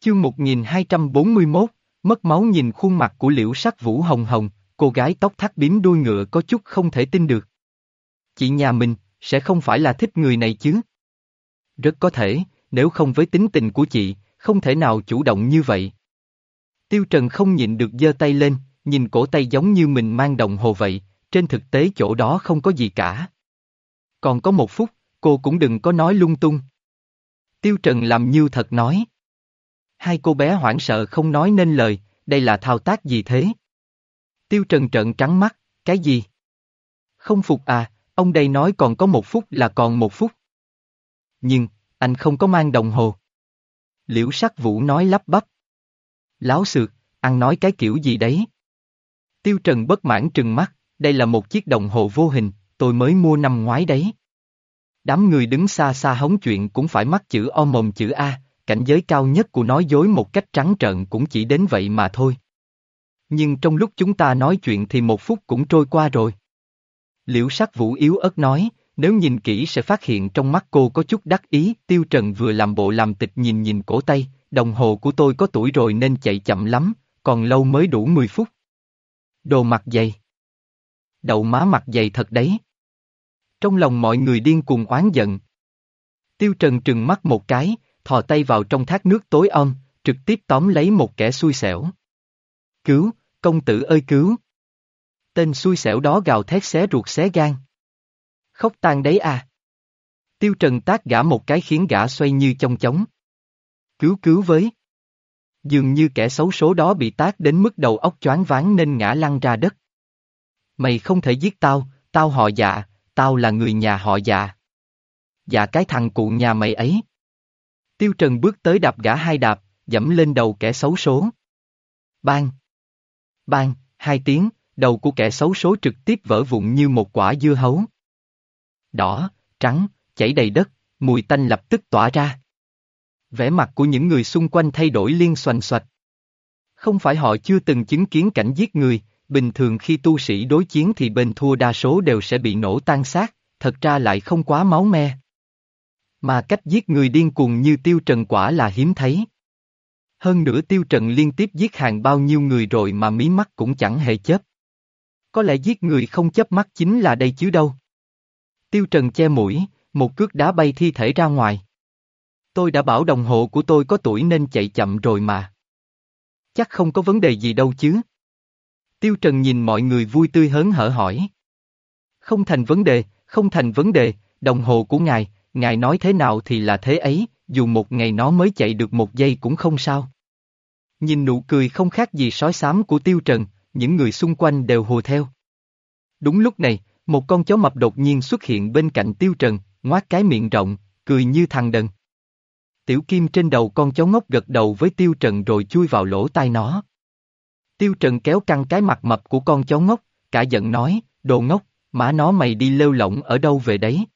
Chương 1241, mất máu nhìn khuôn mặt của liễu sắc vũ hồng hồng, cô gái tóc thắt bím đuôi ngựa có chút không thể tin được. Chị nhà mình, sẽ không phải là thích người này chứ? Rất có thể, nếu không với tính tình của chị, không thể nào chủ động như vậy. Tiêu Trần không nhịn được giơ tay lên, nhìn cổ tay giống như mình mang đồng hồ vậy, trên thực tế chỗ đó không có gì cả. Còn có một phút, cô cũng đừng có nói lung tung. Tiêu Trần làm như thật nói. Hai cô bé hoảng sợ không nói nên lời, đây là thao tác gì thế? Tiêu Trần trợn trắng mắt, cái gì? Không phục à, ông đây nói còn có một phút là còn một phút. Nhưng, anh không có mang đồng hồ. Liễu sắc vũ nói lắp bắp. Láo xược, ăn nói cái kiểu gì đấy? Tiêu Trần bất mãn trừng mắt, đây là một chiếc đồng hồ vô hình, tôi mới mua năm ngoái đấy. Đám người đứng xa xa hóng chuyện cũng phải mắc chữ O mồm chữ A, cảnh giới cao nhất của nói dối một cách trắng trợn cũng chỉ đến vậy mà thôi. Nhưng trong lúc chúng ta nói chuyện thì một phút cũng trôi qua rồi. Liễu sắc vũ yếu ớt nói, nếu nhìn kỹ sẽ phát hiện trong mắt cô có chút đắc ý, tiêu trần vừa làm bộ làm tịch nhìn nhìn cổ tay, đồng hồ của tôi có tuổi rồi nên chạy chậm lắm, còn lâu mới đủ 10 phút. Đồ mặt dày. Đậu má mặt dày thật đấy. Trong lòng mọi người điên cuồng oán giận. Tiêu Trần trừng mắt một cái, thò tay vào trong thác nước tối om, trực tiếp tóm lấy một kẻ xui xẻo. Cứu, công tử ơi cứu. Tên xui xẻo đó gào thét xé ruột xé gan. Khóc tan đấy à. Tiêu Trần tác gã một cái khiến gã xoay như trong chóng. Cứu cứu với. Dường như kẻ xấu số đó bị tác đến mức đầu óc choáng váng nên ngã lăn ra đất. Mày không thể giết tao, tao họ dạ, tao là người nhà họ dạ. Dạ cái thằng cụ nhà mày ấy. Tiêu Trần bước tới đạp gã hai đạp, dẫm lên đầu kẻ xấu số. Bang! Bang! Hai tiếng, đầu của kẻ xấu số trực tiếp vỡ vụn như một quả dưa hấu. Đỏ, trắng, chảy đầy đất, mùi tanh lập tức tỏa ra. Vẻ mặt của những người xung quanh thay đổi liên xoành xoạch. Không phải họ chưa từng chứng kiến cảnh giết người, bình thường khi tu sĩ đối chiến thì bên thua đa số đều sẽ bị nổ tan xác, thật ra lại không quá máu me. Mà cách giết người điên cuồng như tiêu trần quả là hiếm thấy. Hơn nữa tiêu trần liên tiếp giết hàng bao nhiêu người rồi mà mí mắt cũng chẳng hề chớp. Có lẽ giết người không chớp mắt chính là đây chứ đâu. Tiêu trần che mũi, một cước đá bay thi thể ra ngoài. Tôi đã bảo đồng hồ của tôi có tuổi nên chạy chậm rồi mà. Chắc không có vấn đề gì đâu chứ. Tiêu Trần nhìn mọi người vui tươi hớn hở hỏi. Không thành vấn đề, không thành vấn đề, đồng hồ của ngài, ngài nói thế nào thì là thế ấy, dù một ngày nó mới chạy được một giây cũng không sao. Nhìn nụ cười không khác gì sói xám của Tiêu Trần, những người xung quanh đều hồ theo. Đúng lúc này, một con chó mập đột nhiên xuất hiện bên cạnh Tiêu Trần, ngoác cái miệng rộng, cười như thằng đần. Tiểu Kim trên đầu con chó ngốc gật đầu với Tiêu Trần rồi chui vào lỗ tai nó. Tiêu Trần kéo căng cái mặt mập của con chó ngốc, cả giận nói, đồ ngốc, má nó mày đi lêu lỏng ở đâu về đấy.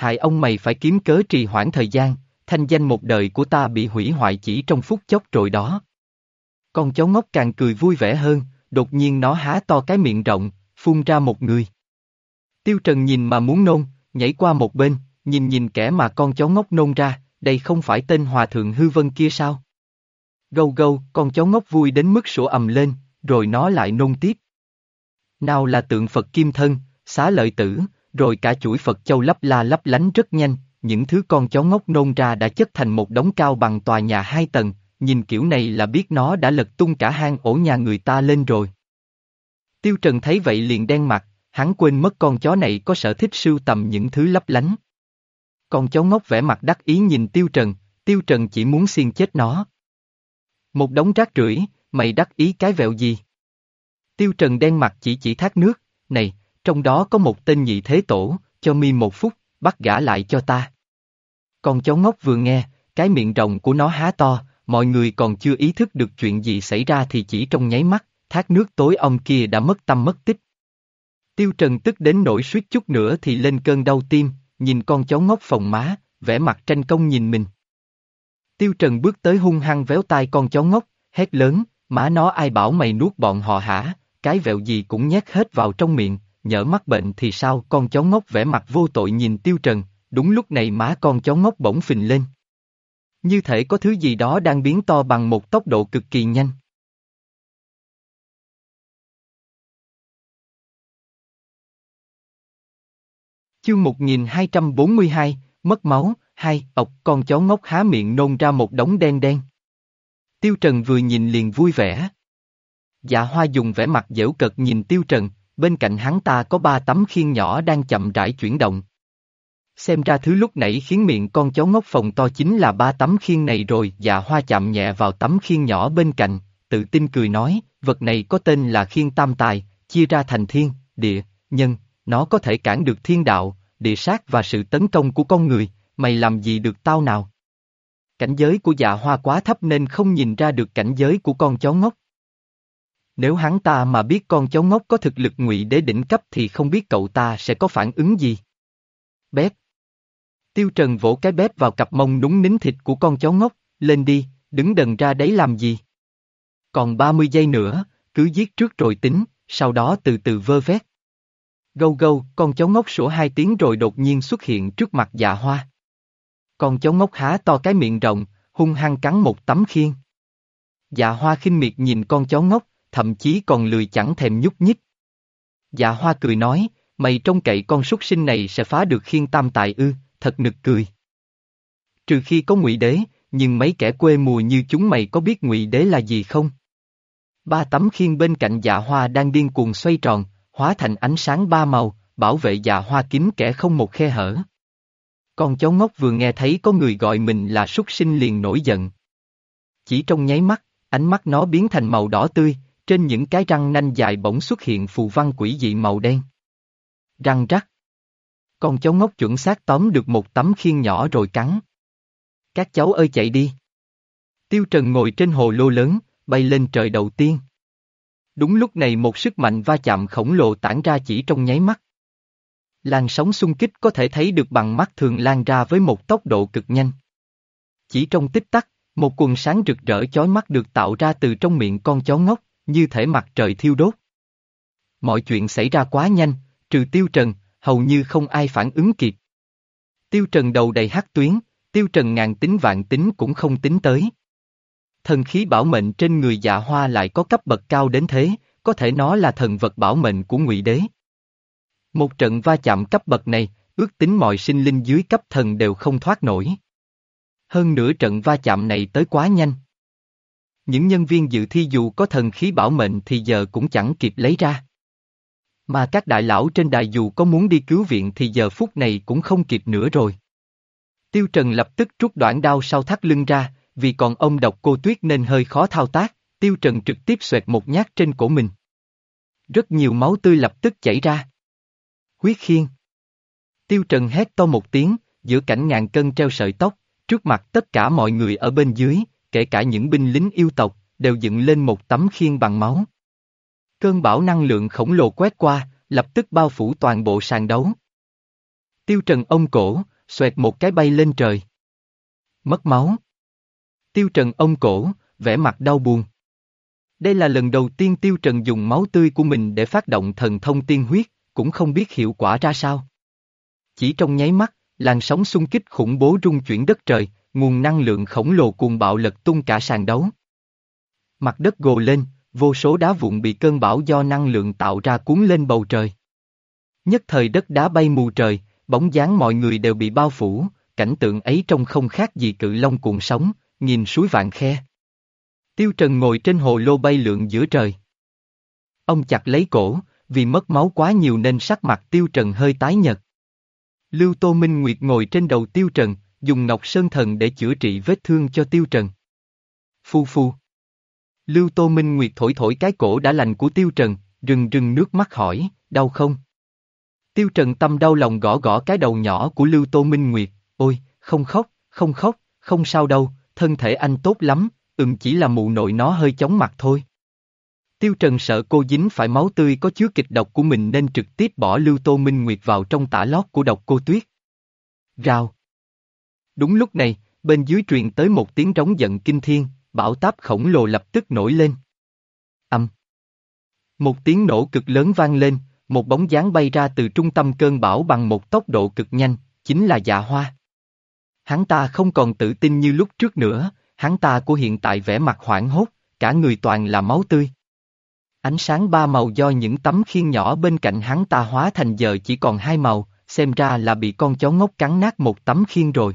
Hại ông mày phải kiếm cớ trì hoãn thời gian, thanh danh một đời của ta bị hủy hoại chỉ trong phút chốc rồi đó. Con chó ngốc càng cười vui vẻ hơn, đột nhiên nó há to cái miệng rộng, phun ra một người. Tiêu Trần nhìn mà muốn nôn, nhảy qua một bên, nhìn nhìn kẻ mà con chó ngốc nôn ra, đây không phải tên hòa thượng hư vân kia sao? Gâu gâu, con chó ngốc vui đến mức sủa ầm lên, rồi nó lại nôn tiếp. Nào là tượng Phật kim thân, xá lợi tử, rồi cả chuỗi Phật châu lấp la lấp lánh rất nhanh, những thứ con chó ngốc nôn ra đã chất thành một đống cao bằng tòa nhà hai tầng, nhìn kiểu này là biết nó đã lật tung cả hang ổ nhà người ta lên rồi. Tiêu Trần thấy vậy liền đen mặt, hắn quên mất con chó này có sở thích sưu tầm những thứ lấp lánh. Con chó ngốc vẻ mặt đắc ý nhìn Tiêu Trần, Tiêu Trần chỉ muốn xiên chết nó. Một đống rác rưởi, mày đắc ý cái vẹo gì? Tiêu Trần đen mặt chỉ chỉ thác nước, này, trong đó có một tên nhị thế tổ, cho mi một phút, bắt gã lại cho ta. Con chó ngốc vừa nghe, cái miệng rộng của nó há to, mọi người còn chưa ý thức được chuyện gì xảy ra thì chỉ trong nháy mắt, thác nước tối ông kia đã mất tâm mất tích. Tiêu Trần tức đến nỗi suýt chút nữa thì lên cơn đau tim, nhìn con chó ngốc phòng má, vẻ mặt tranh công nhìn mình. Tiêu Trần bước tới hung hăng véo tai con chó ngốc, hét lớn, má nó ai bảo mày nuốt bọn họ hả, cái vẹo gì cũng nhét hết vào trong miệng, nhỡ mắc bệnh thì sao con chó ngốc vẻ mặt vô tội nhìn Tiêu Trần, đúng lúc này má con chó ngốc bỗng phình lên. Như thể có thứ gì đó đang biến to bằng một tốc độ cực kỳ nhanh. Chương 1242, mất máu, hai, ọc con chó ngốc há miệng nôn ra một đống đen đen. Tiêu Trần vừa nhìn liền vui vẻ. Dạ hoa dùng vẻ mặt dễu cợt nhìn Tiêu Trần, bên cạnh hắn ta có ba tấm khiên nhỏ đang chậm rãi chuyển động. Xem ra thứ lúc nãy khiến miệng con chó ngốc phòng to chính là ba tấm khiên này rồi, dạ hoa chạm nhẹ vào tấm khiên nhỏ bên cạnh, tự tin cười nói, vật này có tên là khiên tam tài, chia ra thành thiên, địa, nhân, nó có thể cản được thiên đạo, địa sát và sự tấn công của con người, mày làm gì được tao nào? Cảnh giới của dạ hoa quá thấp nên không nhìn ra được cảnh giới của con chó ngốc. Nếu hắn ta mà biết con chó ngốc có thực lực ngụy đế đỉnh cấp thì không biết cậu ta sẽ có phản ứng gì. Bếp. Tiêu Trần vỗ cái bếp vào cặp mông núng nín thịt của con chó ngốc, lên đi, đứng đần ra đấy làm gì? Còn 30 giây nữa, cứ giết trước rồi tính, sau đó từ từ vơ vét. Gâu gâu, con chó ngốc sủa hai tiếng rồi đột nhiên xuất hiện trước mặt dạ hoa. Con chó ngốc há to cái miệng rộng, hung hăng cắn một tấm khiên. Dạ hoa khinh miệt nhìn con chó ngốc, thậm chí còn lười chẳng thèm nhúc nhích. Dạ hoa cười nói, mày trông cậy con súc sinh này sẽ phá được khiên tam tài ư, thật nực cười. Trừ khi có ngụy đế, nhưng mấy kẻ quê mùa như chúng mày có biết ngụy đế là gì không? Ba tấm khiên bên cạnh dạ hoa đang điên cuồng xoay tròn, hóa thành ánh sáng ba màu, bảo vệ dạ hoa kín kẻ không một khe hở. Con chó ngốc vừa nghe thấy có người gọi mình là súc sinh liền nổi giận. Chỉ trong nháy mắt, ánh mắt nó biến thành màu đỏ tươi, trên những cái răng nanh dài bỗng xuất hiện phù văn quỷ dị màu đen. Răng rắc. Con chó ngốc chuẩn xác tóm được một tấm khiên nhỏ rồi cắn. Các cháu ơi chạy đi. Tiêu Trần ngồi trên hồ lô lớn, bay lên trời đầu tiên. Đúng lúc này một sức mạnh va chạm khổng lồ tản ra chỉ trong nháy mắt. Làn sóng xung kích có thể thấy được bằng mắt thường lan ra với một tốc độ cực nhanh. Chỉ trong tích tắc, một quần sáng rực rỡ chói mắt được tạo ra từ trong miệng con chó ngốc, như thể mặt trời thiêu đốt. Mọi chuyện xảy ra quá nhanh, trừ Tiêu Trần, hầu như không ai phản ứng kịp. Tiêu Trần đầu đầy hắc tuyến, Tiêu Trần ngàn tính vạn tính cũng không tính tới. Thần khí bảo mệnh trên người dạ hoa lại có cấp bậc cao đến thế, có thể nó là thần vật bảo mệnh của ngụy đế. Một trận va chạm cấp bậc này, ước tính mọi sinh linh dưới cấp thần đều không thoát nổi. Hơn nữa trận va chạm này tới quá nhanh. Những nhân viên dự thi dù có thần khí bảo mệnh thì giờ cũng chẳng kịp lấy ra. Mà các đại lão trên đài dù có muốn đi cứu viện thì giờ phút này cũng không kịp nữa rồi. Tiêu Trần lập tức rút đoạn đao sau thắt lưng ra, vì còn ông độc cô tuyết nên hơi khó thao tác, Tiêu Trần trực tiếp xoẹt một nhát trên cổ mình. Rất nhiều máu tươi lập tức chảy ra. Huyết khiên. Tiêu Trần hét to một tiếng, giữa cảnh ngàn cân treo sợi tóc, trước mặt tất cả mọi người ở bên dưới, kể cả những binh lính yêu tộc, đều dựng lên một tấm khiên bằng máu. Cơn bão năng lượng khổng lồ quét qua, lập tức bao phủ toàn bộ sàn đấu. Tiêu Trần ông cổ, xoẹt một cái bay lên trời. Mất máu. Tiêu Trần ông cổ, vẻ mặt đau buồn. Đây là lần đầu tiên Tiêu Trần dùng máu tươi của mình để phát động thần thông tiên huyết, cũng không biết hiệu quả ra sao. Chỉ trong nháy mắt, làn sóng xung kích khủng bố rung chuyển đất trời, nguồn năng lượng khổng lồ cuồng bạo lật tung cả sàn đấu. Mặt đất gồ lên, vô số đá vụn bị cơn bão do năng lượng tạo ra cuốn lên bầu trời. Nhất thời đất đá bay mù trời, bóng dáng mọi người đều bị bao phủ, cảnh tượng ấy trông không khác gì cự long cuộn sóng, nhìn suối vạn khe. Tiêu Trần ngồi trên hồ lô bay lượn giữa trời. Ông chặt lấy cổ, vì mất máu quá nhiều nên sắc mặt Tiêu Trần hơi tái nhợt. Lưu Tô Minh Nguyệt ngồi trên đầu Tiêu Trần, dùng Ngọc Sơn Thần để chữa trị vết thương cho Tiêu Trần. Phu phu. Lưu Tô Minh Nguyệt thổi thổi cái cổ đã lành của Tiêu Trần, rừng rừng nước mắt hỏi, đau không? Tiêu Trần tâm đau lòng gõ gõ cái đầu nhỏ của Lưu Tô Minh Nguyệt, ôi, không khóc, không khóc, không sao đâu, thân thể anh tốt lắm, ừm chỉ là mụ nội nó hơi chóng mặt thôi. Tiêu Trần sợ cô dính phải máu tươi có chứa kịch độc của mình nên trực tiếp bỏ Lưu Tô Minh Nguyệt vào trong tả lót của độc cô Tuyết. Rào. Đúng lúc này, bên dưới truyền tới một tiếng trống giận kinh thiên, bão táp khổng lồ lập tức nổi lên. Âm. Một tiếng nổ cực lớn vang lên, một bóng dáng bay ra từ trung tâm cơn bão bằng một tốc độ cực nhanh, chính là dạ hoa. Hắn ta không còn tự tin như lúc trước nữa, hắn ta của hiện tại vẻ mặt hoảng hốt, cả người toàn là máu tươi. Ánh sáng ba màu do những tấm khiên nhỏ bên cạnh hắn ta hóa thành giờ chỉ còn hai màu, xem ra là bị con chó ngốc cắn nát một tấm khiên rồi.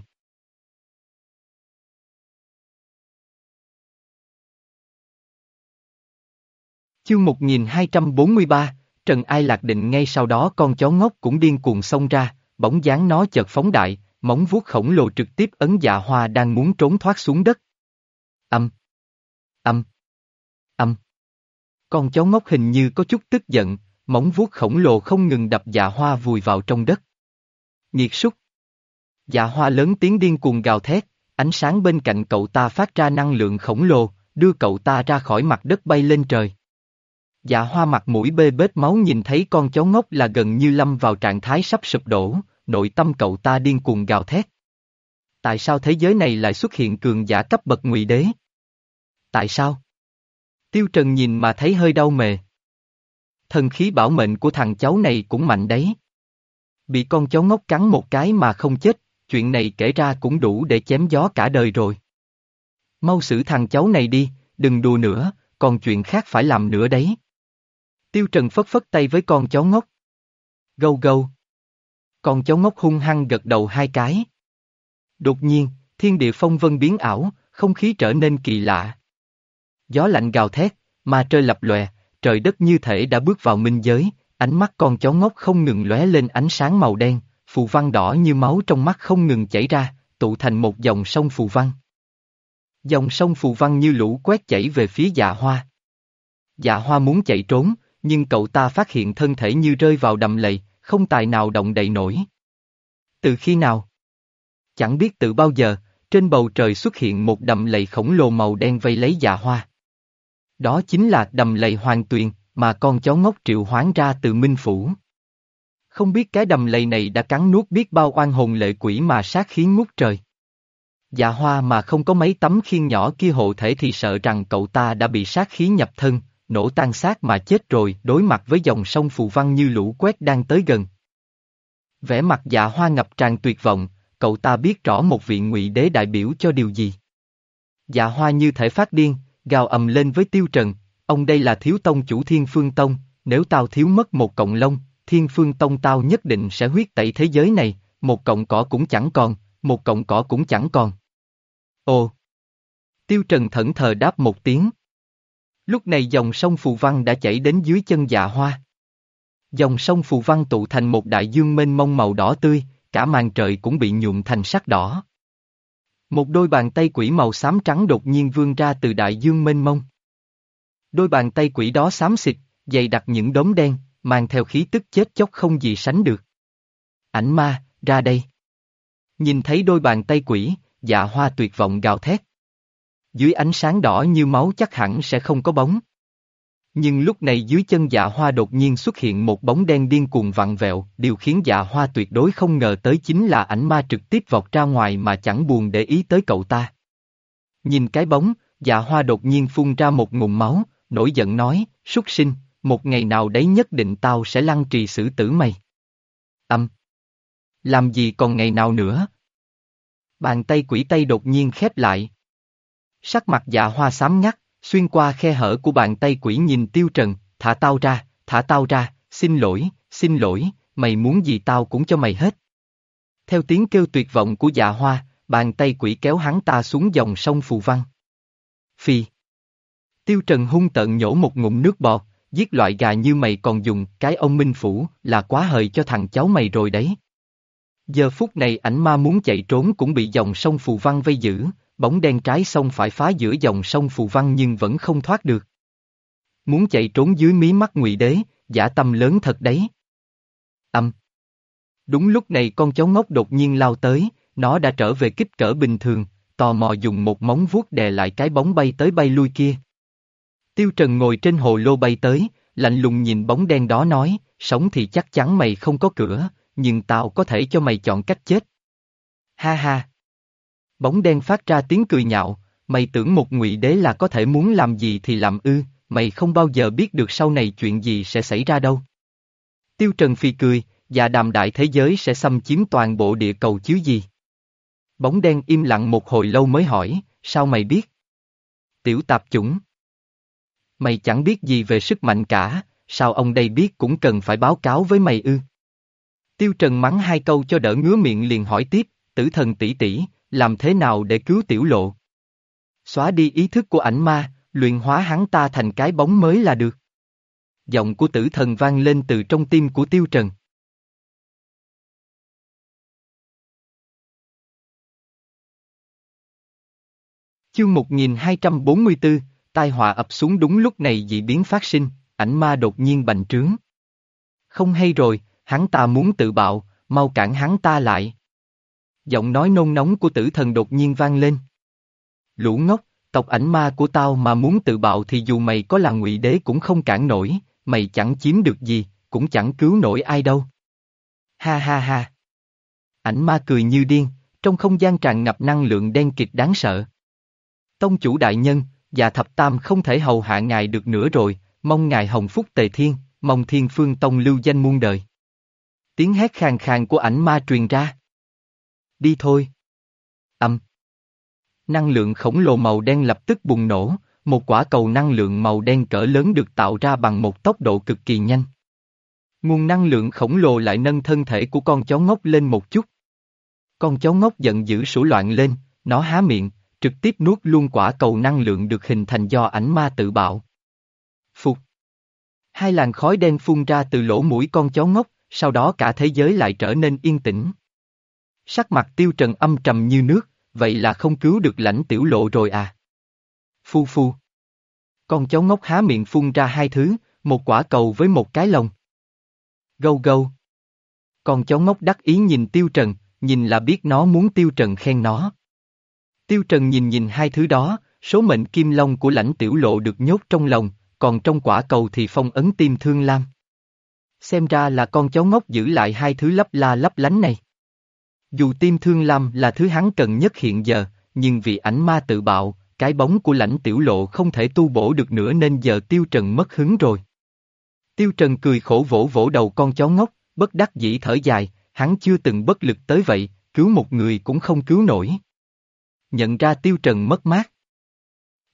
Chương 1243, Trần Ai Lạc định ngay sau đó con chó ngốc cũng điên cuồng xông ra, bóng dáng nó chợt phóng đại, móng vuốt khổng lồ trực tiếp ấn dạ hoa đang muốn trốn thoát xuống đất. Âm. Âm. Âm. Con chó ngốc hình như có chút tức giận, móng vuốt khổng lồ không ngừng đập dạ hoa vùi vào trong đất. Nhiệt súc. Dạ hoa lớn tiếng điên cuồng gào thét, ánh sáng bên cạnh cậu ta phát ra năng lượng khổng lồ, đưa cậu ta ra khỏi mặt đất bay lên trời. Dạ hoa mặt mũi bê bết máu nhìn thấy con chó ngốc là gần như lâm vào trạng thái sắp sụp đổ, nội tâm cậu ta điên cuồng gào thét. Tại sao thế giới này lại xuất hiện cường giả cấp bậc ngụy đế? Tại sao? Tiêu Trần nhìn mà thấy hơi đau mề. Thần khí bảo mệnh của thằng cháu này cũng mạnh đấy. Bị con chó ngốc cắn một cái mà không chết, chuyện này kể ra cũng đủ để chém gió cả đời rồi. Mau xử thằng cháu này đi, đừng đùa nữa, còn chuyện khác phải làm nữa đấy. Tiêu Trần phất phất tay với con chó ngốc. Gâu gâu. Con chó ngốc hung hăng gật đầu hai cái. Đột nhiên, thiên địa phong vân biến ảo, không khí trở nên kỳ lạ. Gió lạnh gào thét, mà trời lập lòe, trời đất như thể đã bước vào minh giới, ánh mắt con chó ngốc không ngừng lóe lên ánh sáng màu đen, phù văn đỏ như máu trong mắt không ngừng chảy ra, tụ thành một dòng sông phù văn. Dòng sông phù văn như lũ quét chảy về phía dạ hoa. Dạ hoa muốn chạy trốn, nhưng cậu ta phát hiện thân thể như rơi vào đầm lầy, không tài nào động đậy nổi. Từ khi nào? Chẳng biết từ bao giờ, trên bầu trời xuất hiện một đầm lầy khổng lồ màu đen vây lấy dạ hoa. Đó chính là đầm lầy hoàng tuyền, mà con chó ngốc triệu hoán ra từ Minh Phủ. Không biết cái đầm lầy này đã cắn nuốt biết bao oan hồn lệ quỷ mà sát khí ngút trời. Dạ hoa mà không có mấy tấm khiên nhỏ kia hộ thể thì sợ rằng cậu ta đã bị sát khí nhập thân, nổ tan xác mà chết rồi đối mặt với dòng sông phù văn như lũ quét đang tới gần. Vẻ mặt dạ hoa ngập tràn tuyệt vọng, cậu ta biết rõ một vị ngụy đế đại biểu cho điều gì. Dạ hoa như thể phát điên, gào ầm lên với tiêu trần, ông đây là thiếu tông chủ thiên phương tông, nếu tao thiếu mất một cộng lông, thiên phương tông tao nhất định sẽ huyết tẩy thế giới này, một cộng cỏ cũng chẳng còn, một cộng cỏ cũng chẳng còn. Ồ! Tiêu trần thẫn thờ đáp một tiếng. Lúc này dòng sông Phù Văn đã chảy đến dưới chân dạ hoa. Dòng sông Phù Văn tụ thành một đại dương mênh mông màu đỏ tươi, cả màn trời cũng bị nhuộm thành sắc đỏ. Một đôi bàn tay quỷ màu xám trắng đột nhiên vươn ra từ đại dương mênh mông. Đôi bàn tay quỷ đó xám xịt, dày đặc những đốm đen, mang theo khí tức chết chóc không gì sánh được. Ảnh ma, ra đây. Nhìn thấy đôi bàn tay quỷ, dạ hoa tuyệt vọng gào thét dưới ánh sáng đỏ như máu chắc hẳn sẽ không có bóng. Nhưng lúc này dưới chân dạ hoa đột nhiên xuất hiện một bóng đen điên cuồng vặn vẹo, điều khiến dạ hoa tuyệt đối không ngờ tới chính là ảnh ma trực tiếp vọt ra ngoài mà chẳng buồn để ý tới cậu ta. Nhìn cái bóng, dạ hoa đột nhiên phun ra một ngụm máu, nổi giận nói, súc sinh, một ngày nào đấy nhất định tao sẽ lăng trì xử tử mày. Âm. Làm gì còn ngày nào nữa? Bàn tay quỷ tay đột nhiên khép lại, Sắc mặt dạ hoa xám ngắt, xuyên qua khe hở của bàn tay quỷ nhìn tiêu trần, thả tao ra, thả tao ra, xin lỗi, xin lỗi, mày muốn gì tao cũng cho mày hết. Theo tiếng kêu tuyệt vọng của dạ hoa, bàn tay quỷ kéo hắn ta xuống dòng sông phù văn. Phi. Tiêu trần hung tợn nhổ một ngụm nước bọt, giết loại gà như mày còn dùng cái ông minh phủ là quá hời cho thằng cháu mày rồi đấy. Giờ phút này ảnh ma muốn chạy trốn cũng bị dòng sông phù văn vây giữ, bóng đen trái sông phải phá giữa dòng sông phù văn nhưng vẫn không thoát được. Muốn chạy trốn dưới mí mắt ngụy đế, giả tâm lớn thật đấy. Âm. Đúng lúc này con chó ngốc đột nhiên lao tới, nó đã trở về kích cỡ bình thường, tò mò dùng một móng vuốt đè lại cái bóng bay tới bay lui kia. Tiêu Trần ngồi trên hồ lô bay tới, lạnh lùng nhìn bóng đen đó nói, sống thì chắc chắn mày không có cửa, nhưng tao có thể cho mày chọn cách chết. Ha ha. Bóng đen phát ra tiếng cười nhạo, mày tưởng một ngụy đế là có thể muốn làm gì thì làm ư, mày không bao giờ biết được sau này chuyện gì sẽ xảy ra đâu. Tiêu Trần Phi cười, và đàm đại thế giới sẽ xâm chiếm toàn bộ địa cầu chứ gì. Bóng đen im lặng một hồi lâu mới hỏi, sao mày biết? Tiểu tạp chủng. Mày chẳng biết gì về sức mạnh cả, sao ông đây biết cũng cần phải báo cáo với mày ư? Tiêu Trần mắng hai câu cho đỡ ngứa miệng liền hỏi tiếp, tử thần tỷ tỷ, làm thế nào để cứu tiểu lộ? Xóa đi ý thức của ảnh ma, luyện hóa hắn ta thành cái bóng mới là được. Giọng của tử thần vang lên từ trong tim của Tiêu Trần. Chương 1244, tai họa ập xuống đúng lúc này dị biến phát sinh, ảnh ma đột nhiên bành trướng. Không hay rồi, hắn ta muốn tự bạo, mau cản hắn ta lại. Giọng nói nôn nóng của tử thần đột nhiên vang lên. Lũ ngốc, tộc ảnh ma của tao mà muốn tự bạo thì dù mày có là ngụy đế cũng không cản nổi, mày chẳng chiếm được gì, cũng chẳng cứu nổi ai đâu. Ha ha ha. Ảnh ma cười như điên, trong không gian tràn ngập năng lượng đen kịt đáng sợ. Tông chủ đại nhân, già thập tam không thể hầu hạ ngài được nữa rồi, mong ngài hồng phúc tề thiên, mong thiên phương tông lưu danh muôn đời. Tiếng hét khàn khàn của ảnh ma truyền ra. Đi thôi. Âm. Năng lượng khổng lồ màu đen lập tức bùng nổ, một quả cầu năng lượng màu đen cỡ lớn được tạo ra bằng một tốc độ cực kỳ nhanh. Nguồn năng lượng khổng lồ lại nâng thân thể của con chó ngốc lên một chút. Con chó ngốc giận dữ sủa loạn lên, nó há miệng, trực tiếp nuốt luôn quả cầu năng lượng được hình thành do ảnh ma tự bạo. Phục. Hai làn khói đen phun ra từ lỗ mũi con chó ngốc, sau đó cả thế giới lại trở nên yên tĩnh. Sắc mặt tiêu trần âm trầm như nước, vậy là không cứu được lãnh tiểu lộ rồi à? Phu phu. Con chó ngốc há miệng phun ra hai thứ, một quả cầu với một cái lồng. Gâu gâu. Con chó ngốc đắc ý nhìn tiêu trần, nhìn là biết nó muốn tiêu trần khen nó. Tiêu Trần nhìn nhìn hai thứ đó, số mệnh kim long của lãnh tiểu lộ được nhốt trong lòng, còn trong quả cầu thì phong ấn tim thương lam. Xem ra là con cháu ngốc giữ lại hai thứ lấp la lấp lánh này. Dù tim thương lam là thứ hắn cần nhất hiện giờ, nhưng vì ảnh ma tự bạo, cái bóng của lãnh tiểu lộ không thể tu bổ được nữa nên giờ Tiêu Trần mất hứng rồi. Tiêu Trần cười khổ vỗ vỗ đầu con chó ngốc, bất đắc dĩ thở dài, hắn chưa từng bất lực tới vậy, cứu một người cũng không cứu nổi nhận ra tiêu trần mất mát.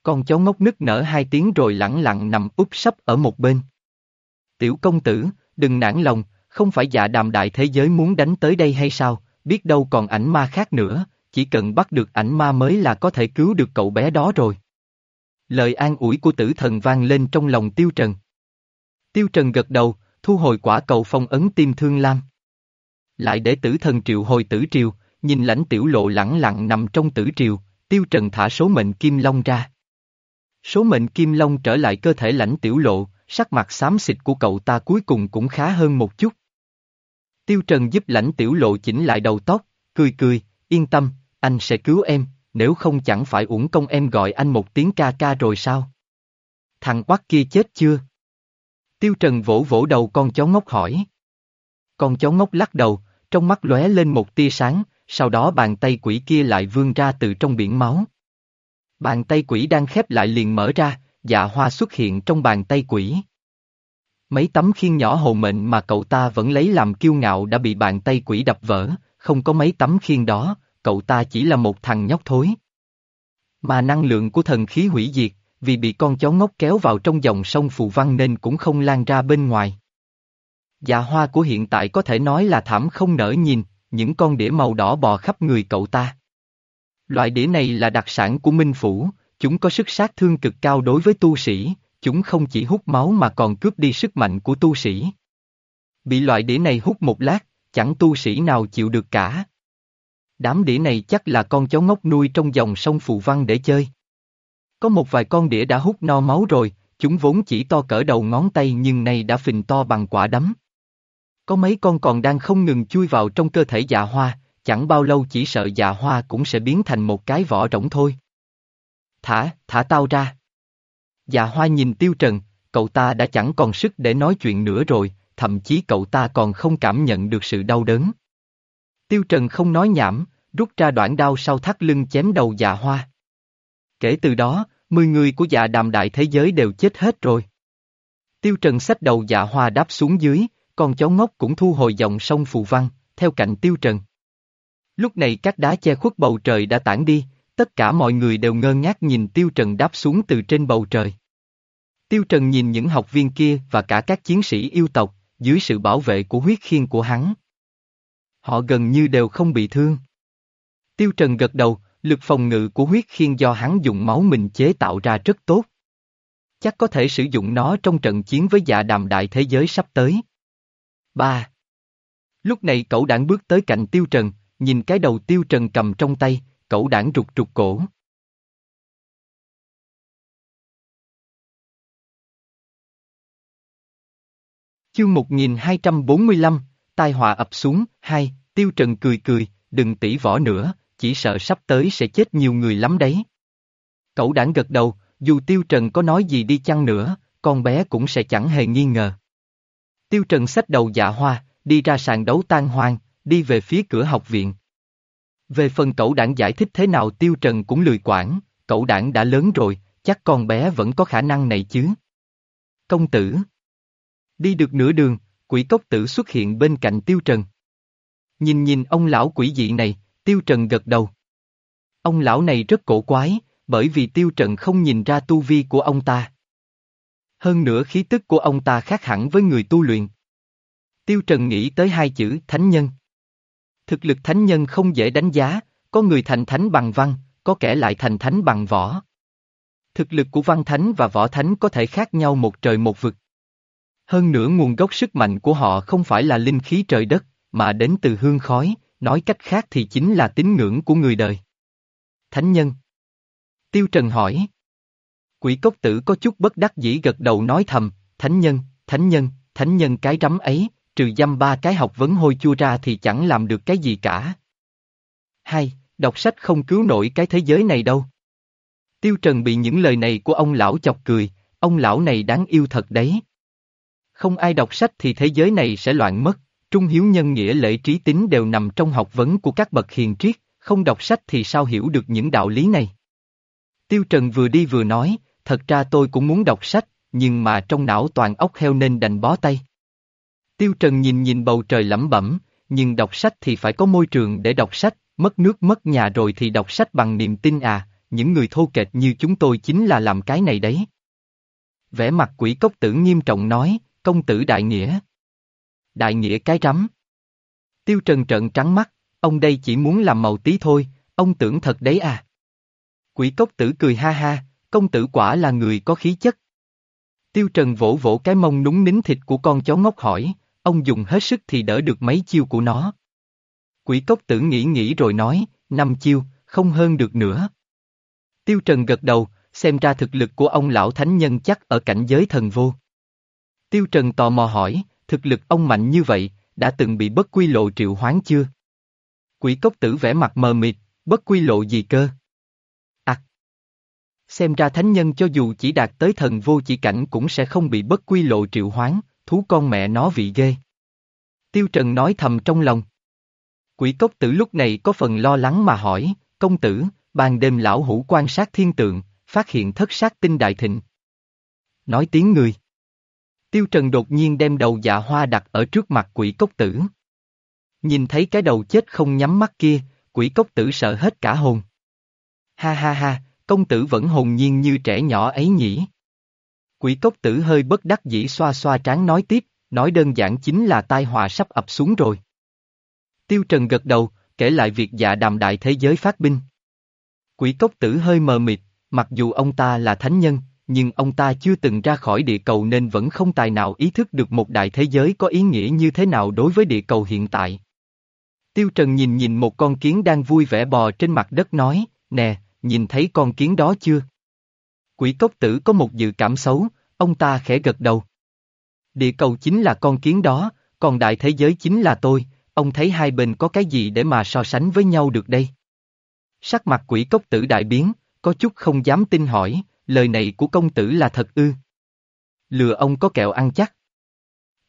Con chó ngốc nức nở hai tiếng rồi lẳng lặng nằm úp sấp ở một bên. Tiểu công tử, đừng nản lòng, không phải dạ đàm đại thế giới muốn đánh tới đây hay sao, biết đâu còn ảnh ma khác nữa, chỉ cần bắt được ảnh ma mới là có thể cứu được cậu bé đó rồi. Lời an ủi của tử thần vang lên trong lòng tiêu trần. Tiêu trần gật đầu, thu hồi quả cầu phong ấn tim thương lam. Lại để tử thần triệu hồi tử triều, nhìn lãnh tiểu lộ lẳng lặng nằm trong tử triều, tiêu trần thả số mệnh kim long ra. Số mệnh kim long trở lại cơ thể lãnh tiểu lộ, sắc mặt xám xịt của cậu ta cuối cùng cũng khá hơn một chút. Tiêu trần giúp lãnh tiểu lộ chỉnh lại đầu tóc, cười cười, yên tâm, anh sẽ cứu em, nếu không chẳng phải uổng công em gọi anh một tiếng ca ca rồi sao? Thằng quắc kia chết chưa? Tiêu trần vỗ vỗ đầu con chó ngốc hỏi. Con chó ngốc lắc đầu, trong mắt lóe lên một tia sáng, sau đó bàn tay quỷ kia lại vươn ra từ trong biển máu. Bàn tay quỷ đang khép lại liền mở ra, dạ hoa xuất hiện trong bàn tay quỷ. Mấy tấm khiên nhỏ hồ mệnh mà cậu ta vẫn lấy làm kiêu ngạo đã bị bàn tay quỷ đập vỡ, không có mấy tấm khiên đó, cậu ta chỉ là một thằng nhóc thối. Mà năng lượng của thần khí hủy diệt, vì bị con chó ngốc kéo vào trong dòng sông phù văn nên cũng không lan ra bên ngoài. Dạ hoa của hiện tại có thể nói là thảm không nở nhìn, những con đĩa màu đỏ bò khắp người cậu ta. Loại đĩa này là đặc sản của Minh Phủ, chúng có sức sát thương cực cao đối với tu sĩ, chúng không chỉ hút máu mà còn cướp đi sức mạnh của tu sĩ. Bị loại đĩa này hút một lát, chẳng tu sĩ nào chịu được cả. Đám đĩa này chắc là con chó ngốc nuôi trong dòng sông Phù Văn để chơi. Có một vài con đĩa đã hút no máu rồi, chúng vốn chỉ to cỡ đầu ngón tay nhưng nay đã phình to bằng quả đấm. Có mấy con còn đang không ngừng chui vào trong cơ thể dạ hoa, chẳng bao lâu chỉ sợ dạ hoa cũng sẽ biến thành một cái vỏ rỗng thôi. Thả, thả tao ra. Dạ hoa nhìn tiêu trần, cậu ta đã chẳng còn sức để nói chuyện nữa rồi, thậm chí cậu ta còn không cảm nhận được sự đau đớn. Tiêu trần không nói nhảm, rút ra đoạn đao sau thắt lưng chém đầu dạ hoa. Kể từ đó, mười người của dạ đàm đại thế giới đều chết hết rồi. Tiêu trần xách đầu dạ hoa đáp xuống dưới, con cháu ngốc cũng thu hồi dòng sông phù văn, theo cạnh tiêu trần. Lúc này các đá che khuất bầu trời đã tản đi, tất cả mọi người đều ngơ ngác nhìn Tiêu Trần đáp xuống từ trên bầu trời. Tiêu Trần nhìn những học viên kia và cả các chiến sĩ yêu tộc, dưới sự bảo vệ của huyết khiên của hắn. Họ gần như đều không bị thương. Tiêu Trần gật đầu, lực phòng ngự của huyết khiên do hắn dùng máu mình chế tạo ra rất tốt. Chắc có thể sử dụng nó trong trận chiến với dạ đàm đại thế giới sắp tới. 3. Lúc này cậu đảng bước tới cạnh Tiêu Trần, nhìn cái đầu Tiêu Trần cầm trong tay, cậu đảng rụt rụt cổ. Chương 1245, tai họa ập xuống, hai, Tiêu Trần cười cười, đừng tỉ võ nữa, chỉ sợ sắp tới sẽ chết nhiều người lắm đấy. Cậu đảng gật đầu, dù Tiêu Trần có nói gì đi chăng nữa, con bé cũng sẽ chẳng hề nghi ngờ. Tiêu Trần xách đầu dạ hoa, đi ra sàn đấu tan hoang, đi về phía cửa học viện. Về phần cậu đảng giải thích thế nào Tiêu Trần cũng lười quản, cậu đảng đã lớn rồi, chắc con bé vẫn có khả năng này chứ. Công tử Đi được nửa đường, quỷ cốc tử xuất hiện bên cạnh Tiêu Trần. Nhìn nhìn ông lão quỷ dị này, Tiêu Trần gật đầu. Ông lão này rất cổ quái, bởi vì Tiêu Trần không nhìn ra tu vi của ông ta. Hơn nữa khí tức của ông ta khác hẳn với người tu luyện. Tiêu Trần nghĩ tới hai chữ thánh nhân. Thực lực thánh nhân không dễ đánh giá, có người thành thánh bằng văn, có kẻ lại thành thánh bằng võ. Thực lực của văn thánh và võ thánh có thể khác nhau một trời một vực. Hơn nữa nguồn gốc sức mạnh của họ không phải là linh khí trời đất, mà đến từ hương khói, nói cách khác thì chính là tín ngưỡng của người đời. Thánh nhân Tiêu Trần hỏi. Quỷ cốc tử có chút bất đắc dĩ gật đầu nói thầm, thánh nhân, thánh nhân, thánh nhân cái rắm ấy, trừ dăm ba cái học vấn hôi chua ra thì chẳng làm được cái gì cả. Hai, đọc sách không cứu nổi cái thế giới này đâu. Tiêu Trần bị những lời này của ông lão chọc cười, ông lão này đáng yêu thật đấy. Không ai đọc sách thì thế giới này sẽ loạn mất, trung hiếu nhân nghĩa lễ trí tính đều nằm trong học vấn của các bậc hiền triết, không đọc sách thì sao hiểu được những đạo lý này. Tiêu Trần vừa đi vừa nói, thật ra tôi cũng muốn đọc sách, nhưng mà trong não toàn ốc heo nên đành bó tay. Tiêu Trần nhìn nhìn bầu trời lẩm bẩm, nhưng đọc sách thì phải có môi trường để đọc sách, mất nước mất nhà rồi thì đọc sách bằng niềm tin à, những người thô kệch như chúng tôi chính là làm cái này đấy. Vẻ mặt quỷ cốc tử nghiêm trọng nói, công tử đại nghĩa. Đại nghĩa cái rắm. Tiêu Trần trợn trắng mắt, ông đây chỉ muốn làm màu tí thôi, ông tưởng thật đấy à. Quỷ cốc tử cười ha ha, công tử quả là người có khí chất. Tiêu Trần vỗ vỗ cái mông núng nín thịt của con chó ngốc hỏi, ông dùng hết sức thì đỡ được mấy chiêu của nó. Quỷ cốc tử nghĩ nghĩ rồi nói, năm chiêu, không hơn được nữa. Tiêu Trần gật đầu, xem ra thực lực của ông lão thánh nhân chắc ở cảnh giới thần vô. Tiêu Trần tò mò hỏi, thực lực ông mạnh như vậy, đã từng bị bất quy lộ triệu hoán chưa? Quỷ cốc tử vẽ mặt mờ mịt, bất quy lộ gì cơ? À! Xem ra thánh nhân cho dù chỉ đạt tới thần vô chỉ cảnh cũng sẽ không bị bất quy lộ triệu hoán, thú con mẹ nó vị ghê. Tiêu Trần nói thầm trong lòng. Quỷ cốc tử lúc này có phần lo lắng mà hỏi, công tử, ban đêm lão hủ quan sát thiên tượng, phát hiện thất sát tinh đại thịnh. Nói tiếng người. Tiêu Trần đột nhiên đem đầu dạ hoa đặt ở trước mặt quỷ cốc tử. Nhìn thấy cái đầu chết không nhắm mắt kia, quỷ cốc tử sợ hết cả hồn. Ha ha ha, công tử vẫn hồn nhiên như trẻ nhỏ ấy nhỉ. Quỷ cốc tử hơi bất đắc dĩ xoa xoa trán nói tiếp, nói đơn giản chính là tai họa sắp ập xuống rồi. Tiêu Trần gật đầu, kể lại việc dạ đàm đại thế giới phát binh. Quỷ cốc tử hơi mờ mịt, mặc dù ông ta là thánh nhân, nhưng ông ta chưa từng ra khỏi địa cầu nên vẫn không tài nào ý thức được một đại thế giới có ý nghĩa như thế nào đối với địa cầu hiện tại. Tiêu Trần nhìn nhìn một con kiến đang vui vẻ bò trên mặt đất nói, nè, nhìn thấy con kiến đó chưa? Quỷ cốc tử có một dự cảm xấu, ông ta khẽ gật đầu. Địa cầu chính là con kiến đó, còn đại thế giới chính là tôi, ông thấy hai bên có cái gì để mà so sánh với nhau được đây? Sắc mặt quỷ cốc tử đại biến, có chút không dám tin hỏi, lời này của công tử là thật ư? Lừa ông có kẹo ăn chắc.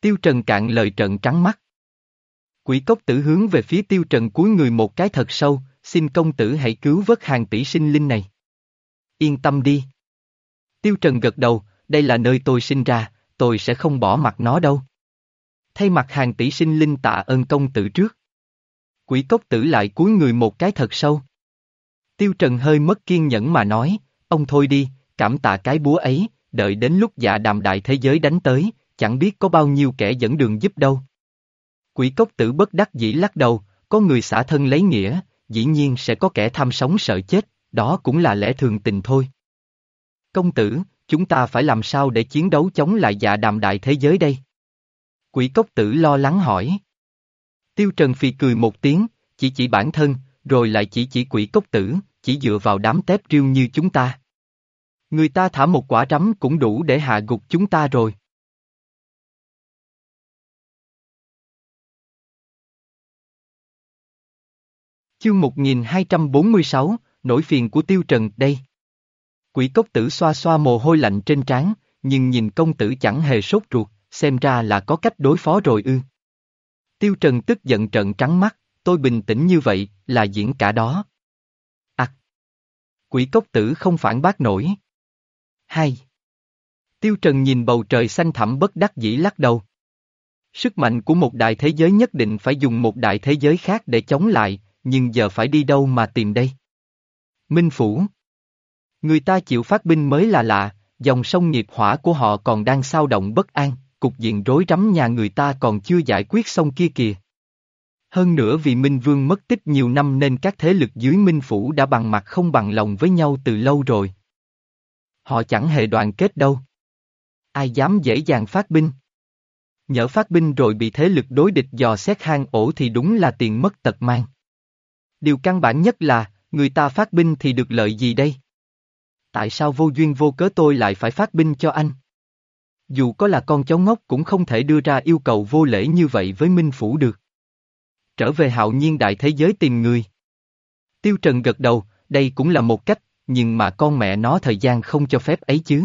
Tiêu Trần cạn lời trận trắng mắt. Quỷ cốc tử hướng về phía Tiêu Trần cúi người một cái thật sâu, xin công tử hãy cứu vớt hàng tỷ sinh linh này. Yên tâm đi. Tiêu Trần gật đầu, đây là nơi tôi sinh ra, tôi sẽ không bỏ mặt nó đâu. Thay mặt hàng tỷ sinh linh tạ ơn công tử trước. Quỷ cốc tử lại cúi người một cái thật sâu. Tiêu Trần hơi mất kiên nhẫn mà nói, ông thôi đi, cảm tạ cái búa ấy, đợi đến lúc dạ đàm đại thế giới đánh tới, chẳng biết có bao nhiêu kẻ dẫn đường giúp đâu. Quỷ cốc tử bất đắc dĩ lắc đầu, có người xả thân lấy nghĩa, dĩ nhiên sẽ có kẻ tham sống sợ chết, đó cũng là lẽ thường tình thôi. Công tử, chúng ta phải làm sao để chiến đấu chống lại dạ đàm đại thế giới đây? Quỷ cốc tử lo lắng hỏi. Tiêu Trần Phi cười một tiếng, chỉ chỉ bản thân, rồi lại chỉ chỉ quỷ cốc tử, chỉ dựa vào đám tép riêu như chúng ta. Người ta thả một quả trắm cũng đủ để hạ gục chúng ta rồi. Chương 1246, nỗi phiền của Tiêu Trần đây. Quỷ cốc tử xoa xoa mồ hôi lạnh trên trán, nhưng nhìn công tử chẳng hề sốt ruột, xem ra là có cách đối phó rồi ư. Tiêu Trần tức giận trợn trắng mắt, tôi bình tĩnh như vậy, là diễn cả đó. À! Quỷ cốc tử không phản bác nổi. Hai. Tiêu Trần nhìn bầu trời xanh thẳm bất đắc dĩ lắc đầu. Sức mạnh của một đại thế giới nhất định phải dùng một đại thế giới khác để chống lại, nhưng giờ phải đi đâu mà tìm đây? Minh Phủ Người ta chịu phát binh mới là lạ, dòng sông nghiệp hỏa của họ còn đang sao động bất an, cục diện rối rắm nhà người ta còn chưa giải quyết xong kia kìa. Hơn nữa vì Minh Vương mất tích nhiều năm nên các thế lực dưới Minh Phủ đã bằng mặt không bằng lòng với nhau từ lâu rồi. Họ chẳng hề đoàn kết đâu. Ai dám dễ dàng phát binh? Nhỡ phát binh rồi bị thế lực đối địch dò xét hang ổ thì đúng là tiền mất tật mang. Điều căn bản nhất là, người ta phát binh thì được lợi gì đây? Tại sao vô duyên vô cớ tôi lại phải phát binh cho anh? Dù có là con cháu ngốc cũng không thể đưa ra yêu cầu vô lễ như vậy với Minh Phủ được. Trở về hạo nhiên đại thế giới tìm người. Tiêu Trần gật đầu, đây cũng là một cách, nhưng mà con mẹ nó thời gian không cho phép ấy chứ.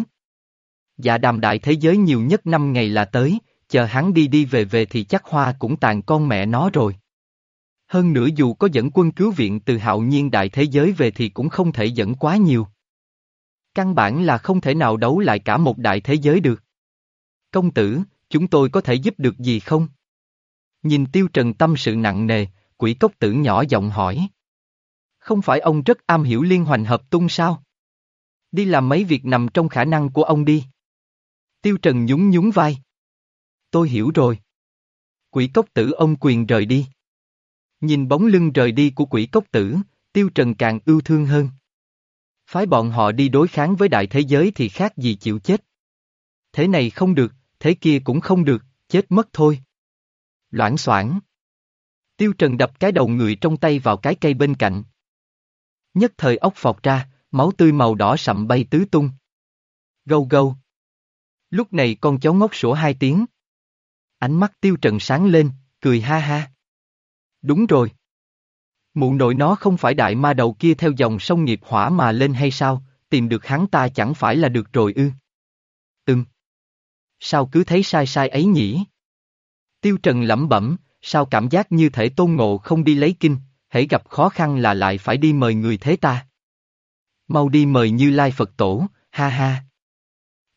Dạ đàm đại thế giới nhiều nhất năm ngày là tới, chờ hắn đi đi về về thì chắc hoa cũng tàn con mẹ nó rồi. Hơn nữa dù có dẫn quân cứu viện từ hạo nhiên đại thế giới về thì cũng không thể dẫn quá nhiều. Căn bản là không thể nào đấu lại cả một đại thế giới được. Công tử, chúng tôi có thể giúp được gì không? Nhìn tiêu trần tâm sự nặng nề, quỷ cốc tử nhỏ giọng hỏi. Không phải ông rất am hiểu liên hoành hợp tung sao? Đi làm mấy việc nằm trong khả năng của ông đi. Tiêu trần nhún nhún vai. Tôi hiểu rồi. Quỷ cốc tử ông quyền rời đi. Nhìn bóng lưng rời đi của quỷ cốc tử, tiêu trần càng ưu thương hơn. Phái bọn họ đi đối kháng với đại thế giới thì khác gì chịu chết. Thế này không được, thế kia cũng không được, chết mất thôi. Loãng soảng. Tiêu Trần đập cái đầu người trong tay vào cái cây bên cạnh. Nhất thời ốc phọt ra, máu tươi màu đỏ sậm bay tứ tung. Gâu gâu. Lúc này con cháu ngốc sủa hai tiếng. Ánh mắt Tiêu Trần sáng lên, cười ha ha. Đúng rồi. Mụ nội nó không phải đại ma đầu kia theo dòng sông nghiệp hỏa mà lên hay sao, tìm được hắn ta chẳng phải là được rồi ư. Ừm. Sao cứ thấy sai sai ấy nhỉ? Tiêu Trần lẩm bẩm, sao cảm giác như thể tôn ngộ không đi lấy kinh, hễ gặp khó khăn là lại phải đi mời người thế ta. Mau đi mời Như Lai Phật Tổ, ha ha.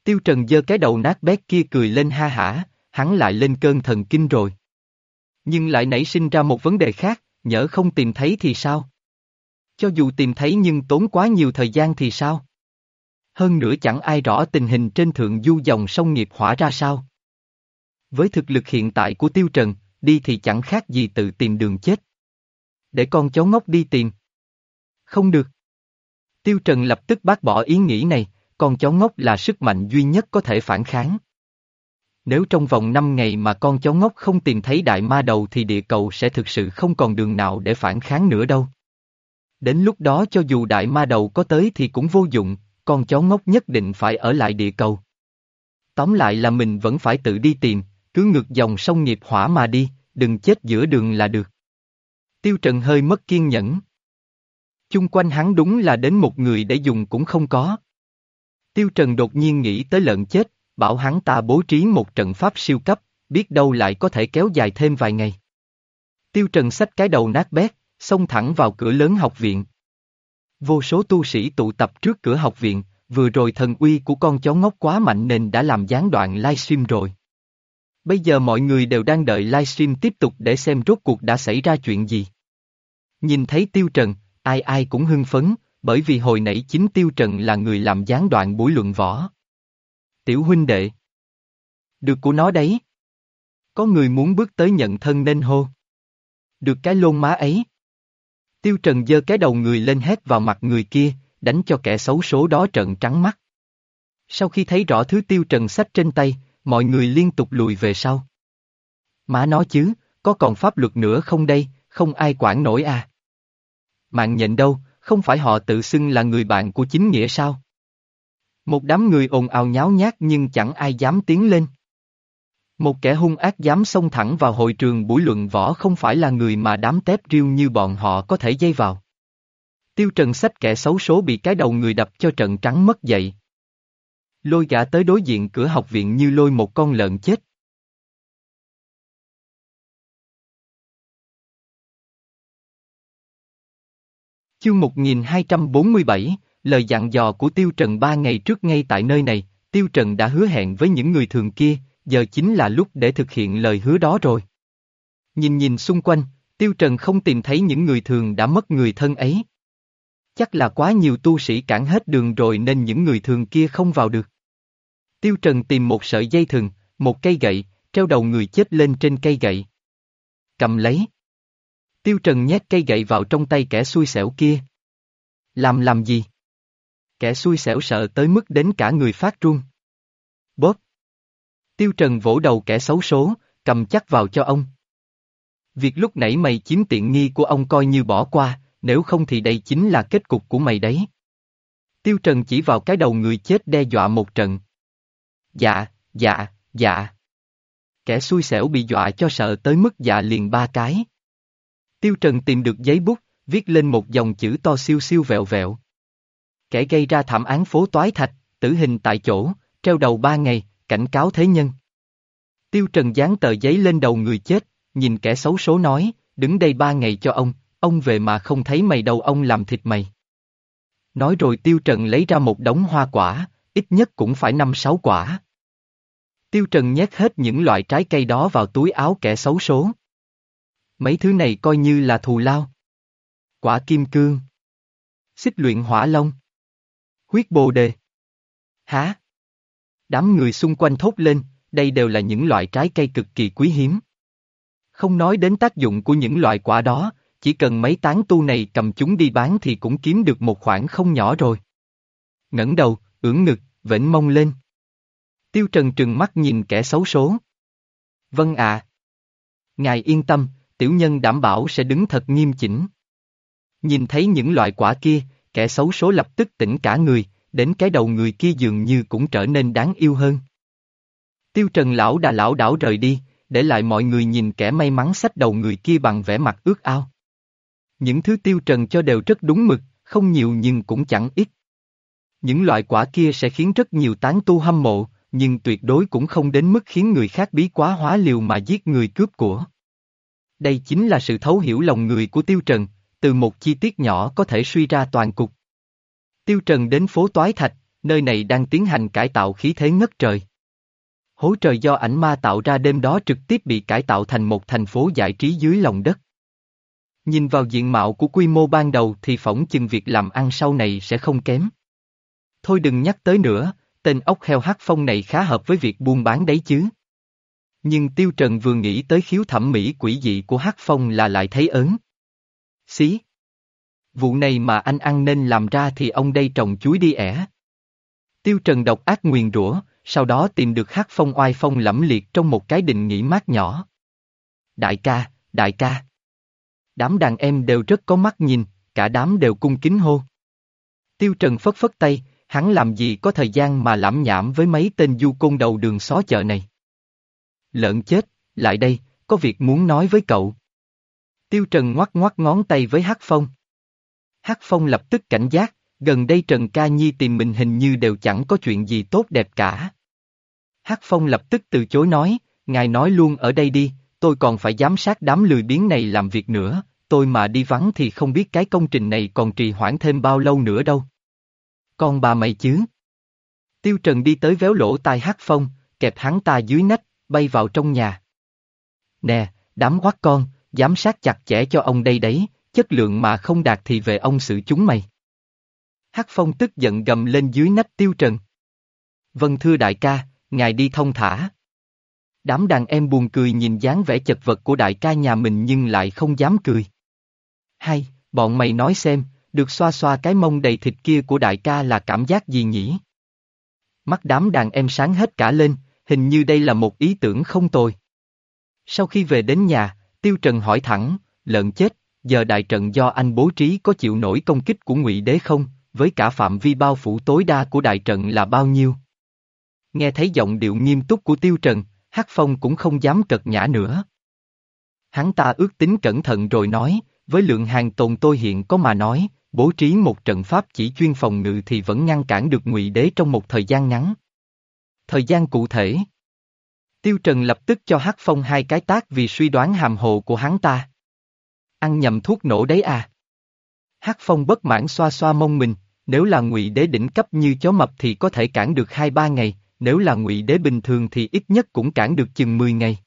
Tiêu Trần giơ cái đầu nát bét kia cười lên ha hả, hắn lại lên cơn thần kinh rồi. Nhưng lại nảy sinh ra một vấn đề khác, nhỡ không tìm thấy thì sao? Cho dù tìm thấy nhưng tốn quá nhiều thời gian thì sao? Hơn nữa chẳng ai rõ tình hình trên thượng du dòng sông nghiệp hỏa ra sao. Với thực lực hiện tại của Tiêu Trần, đi thì chẳng khác gì tự tìm đường chết. Để con cháu ngốc đi tìm. Không được. Tiêu Trần lập tức bác bỏ ý nghĩ này, con cháu ngốc là sức mạnh duy nhất có thể phản kháng. Nếu trong vòng 5 ngày mà con cháu ngốc không tìm thấy đại ma đầu thì địa cầu sẽ thực sự không còn đường nào để phản kháng nữa đâu. Đến lúc đó cho dù đại ma đầu có tới thì cũng vô dụng, con cháu ngốc nhất định phải ở lại địa cầu. Tóm lại là mình vẫn phải tự đi tìm, cứ ngược dòng sông nghiệp hỏa mà đi, đừng chết giữa đường là được. Tiêu Trần hơi mất kiên nhẫn. Chung quanh hắn đúng là đến một người để dùng cũng không có. Tiêu Trần đột nhiên nghĩ tới lợn chết, bảo hắn ta bố trí một trận pháp siêu cấp, biết đâu lại có thể kéo dài thêm vài ngày. Tiêu Trần xách cái đầu nát bét, xông thẳng vào cửa lớn học viện. Vô số tu sĩ tụ tập trước cửa học viện, vừa rồi thần uy của con chó ngốc quá mạnh nên đã làm gián đoạn livestream rồi. Bây giờ mọi người đều đang đợi livestream tiếp tục để xem rốt cuộc đã xảy ra chuyện gì. Nhìn thấy Tiêu Trần, ai ai cũng hưng phấn, bởi vì hồi nãy chính Tiêu Trần là người làm gián đoạn buổi luận võ. Tiểu huynh đệ. Được của nó đấy. Có người muốn bước tới nhận thân nên hô. Được cái lôn má ấy. Tiêu Trần giơ cái đầu người lên hét vào mặt người kia, đánh cho kẻ xấu số đó trợn trắng mắt. Sau khi thấy rõ thứ Tiêu Trần sách trên tay, mọi người liên tục lùi về sau. Má nó chứ, có còn pháp luật nữa không đây, không ai quản nổi à. Mạng nhện đâu, không phải họ tự xưng là người bạn của chính nghĩa sao? Một đám người ồn ào nháo nhác nhưng chẳng ai dám tiến lên. Một kẻ hung ác dám xông thẳng vào hội trường buổi luận võ không phải là người mà đám tép riêu như bọn họ có thể dây vào. Tiêu Trần sách kẻ xấu số bị cái đầu người đập cho trận trắng mất dậy. Lôi gã tới đối diện cửa học viện như lôi một con lợn chết. Chương 1247, lời dặn dò của Tiêu Trần ba ngày trước ngay tại nơi này, Tiêu Trần đã hứa hẹn với những người thường kia, giờ chính là lúc để thực hiện lời hứa đó rồi. Nhìn nhìn xung quanh, Tiêu Trần không tìm thấy những người thường đã mất người thân ấy. Chắc là quá nhiều tu sĩ cản hết đường rồi nên những người thường kia không vào được. Tiêu Trần tìm một sợi dây thừng, một cây gậy, treo đầu người chết lên trên cây gậy. Cầm lấy. Tiêu Trần nhét cây gậy vào trong tay kẻ xui xẻo kia. Làm làm gì? Kẻ xui xẻo sợ tới mức đến cả người phát run. Bóp. Tiêu Trần vỗ đầu kẻ xấu số, cầm chắc vào cho ông. Việc lúc nãy mày chiếm tiện nghi của ông coi như bỏ qua, nếu không thì đây chính là kết cục của mày đấy. Tiêu Trần chỉ vào cái đầu người chết đe dọa một trận. Dạ, dạ, dạ. Kẻ xui xẻo bị dọa cho sợ tới mức dạ liền ba cái. Tiêu Trần tìm được giấy bút, viết lên một dòng chữ to siêu siêu vẹo vẹo. Kẻ gây ra thảm án phố toái thạch, tử hình tại chỗ, treo đầu ba ngày, cảnh cáo thế nhân. Tiêu Trần dán tờ giấy lên đầu người chết, nhìn kẻ xấu số nói, đứng đây ba ngày cho ông, ông về mà không thấy mày đâu ông làm thịt mày. Nói rồi Tiêu Trần lấy ra một đống hoa quả, ít nhất cũng phải năm sáu quả. Tiêu Trần nhét hết những loại trái cây đó vào túi áo kẻ xấu số. Mấy thứ này coi như là thù lao. Quả kim cương. Xích luyện hỏa long. Huyết bồ đề. Há? Đám người xung quanh thốt lên, đây đều là những loại trái cây cực kỳ quý hiếm. Không nói đến tác dụng của những loại quả đó, chỉ cần mấy tán tu này cầm chúng đi bán thì cũng kiếm được một khoản không nhỏ rồi. ngẩng đầu, ưỡn ngực, vểnh mông lên. Tiêu Trần trừng mắt nhìn kẻ xấu số. Vâng ạ. Ngài yên tâm, tiểu nhân đảm bảo sẽ đứng thật nghiêm chỉnh. Nhìn thấy những loại quả kia, kẻ xấu số lập tức tỉnh cả người, đến cái đầu người kia dường như cũng trở nên đáng yêu hơn. Tiêu Trần lão đã lão đảo rời đi, để lại mọi người nhìn kẻ may mắn xách đầu người kia bằng vẻ mặt ước ao. Những thứ Tiêu Trần cho đều rất đúng mực, không nhiều nhưng cũng chẳng ít. Những loại quả kia sẽ khiến rất nhiều tán tu hâm mộ, nhưng tuyệt đối cũng không đến mức khiến người khác bí quá hóa liều mà giết người cướp của. Đây chính là sự thấu hiểu lòng người của Tiêu Trần, từ một chi tiết nhỏ có thể suy ra toàn cục. Tiêu Trần đến phố Toái Thạch, nơi này đang tiến hành cải tạo khí thế ngất trời. Hố trời do ảnh ma tạo ra đêm đó trực tiếp bị cải tạo thành một thành phố giải trí dưới lòng đất. Nhìn vào diện mạo của quy mô ban đầu thì phỏng chừng việc làm ăn sau này sẽ không kém. Thôi đừng nhắc tới nữa, tên ốc heo hắc phong này khá hợp với việc buôn bán đấy chứ. Nhưng Tiêu Trần vừa nghĩ tới khiếu thẩm mỹ quỷ dị của hắc phong là lại thấy ớn. Xí. Vụ này mà anh ăn nên làm ra thì ông đây trồng chuối đi ẻ. Tiêu Trần độc ác nguyền rủa, sau đó tìm được hắc phong oai phong lẫm liệt trong một cái đình nghỉ mát nhỏ. Đại ca, đại ca. Đám đàn em đều rất có mắt nhìn, cả đám đều cung kính hô. Tiêu Trần phất phất tay, hắn làm gì có thời gian mà lãm nhảm với mấy tên du côn đầu đường xó chợ này. Lợn chết, lại đây, có việc muốn nói với cậu. Tiêu Trần ngoắc ngoắc ngón tay với Hắc Phong. Hắc Phong lập tức cảnh giác, gần đây Trần Ca Nhi tìm mình hình như đều chẳng có chuyện gì tốt đẹp cả. Hắc Phong lập tức từ chối nói, ngài nói luôn ở đây đi, tôi còn phải giám sát đám lười biếng này làm việc nữa, tôi mà đi vắng thì không biết cái công trình này còn trì hoãn thêm bao lâu nữa đâu. Con bà mày chứ? Tiêu Trần đi tới véo lỗ tai Hắc Phong, kẹp hắn ta dưới nách, bay vào trong nhà. Nè, đám quát con, giám sát chặt chẽ cho ông đây đấy, chất lượng mà không đạt thì về ông xử chúng mày. Hắc Phong tức giận gầm lên dưới nách Tiêu Trần. Vâng thưa đại ca, ngài đi thông thả. Đám đàn em buồn cười nhìn dáng vẻ chật vật của đại ca nhà mình nhưng lại không dám cười. Hay, bọn mày nói xem, được xoa xoa cái mông đầy thịt kia của đại ca là cảm giác gì nhỉ? Mắt đám đàn em sáng hết cả lên, hình như đây là một ý tưởng không tồi. Sau khi về đến nhà, Tiêu Trần hỏi thẳng, lợn chết, giờ đại trận do anh bố trí có chịu nổi công kích của ngụy Đế không, với cả phạm vi bao phủ tối đa của đại trận là bao nhiêu? Nghe thấy giọng điệu nghiêm túc của Tiêu Trần, Hắc Phong cũng không dám cật nhã nữa. Hắn ta ước tính cẩn thận rồi nói, với lượng hàng tồn tôi hiện có mà nói, bố trí một trận pháp chỉ chuyên phòng ngự thì vẫn ngăn cản được ngụy đế trong một thời gian ngắn. Thời gian cụ thể Tiêu Trần lập tức cho Hắc Phong hai cái tác vì suy đoán hàm hồ của hắn ta. Ăn nhầm thuốc nổ đấy à? Hắc Phong bất mãn xoa xoa mông mình, nếu là ngụy đế đỉnh cấp như chó mập thì có thể cản được hai ba ngày, nếu là ngụy đế bình thường thì ít nhất cũng cản được chừng 10 ngày.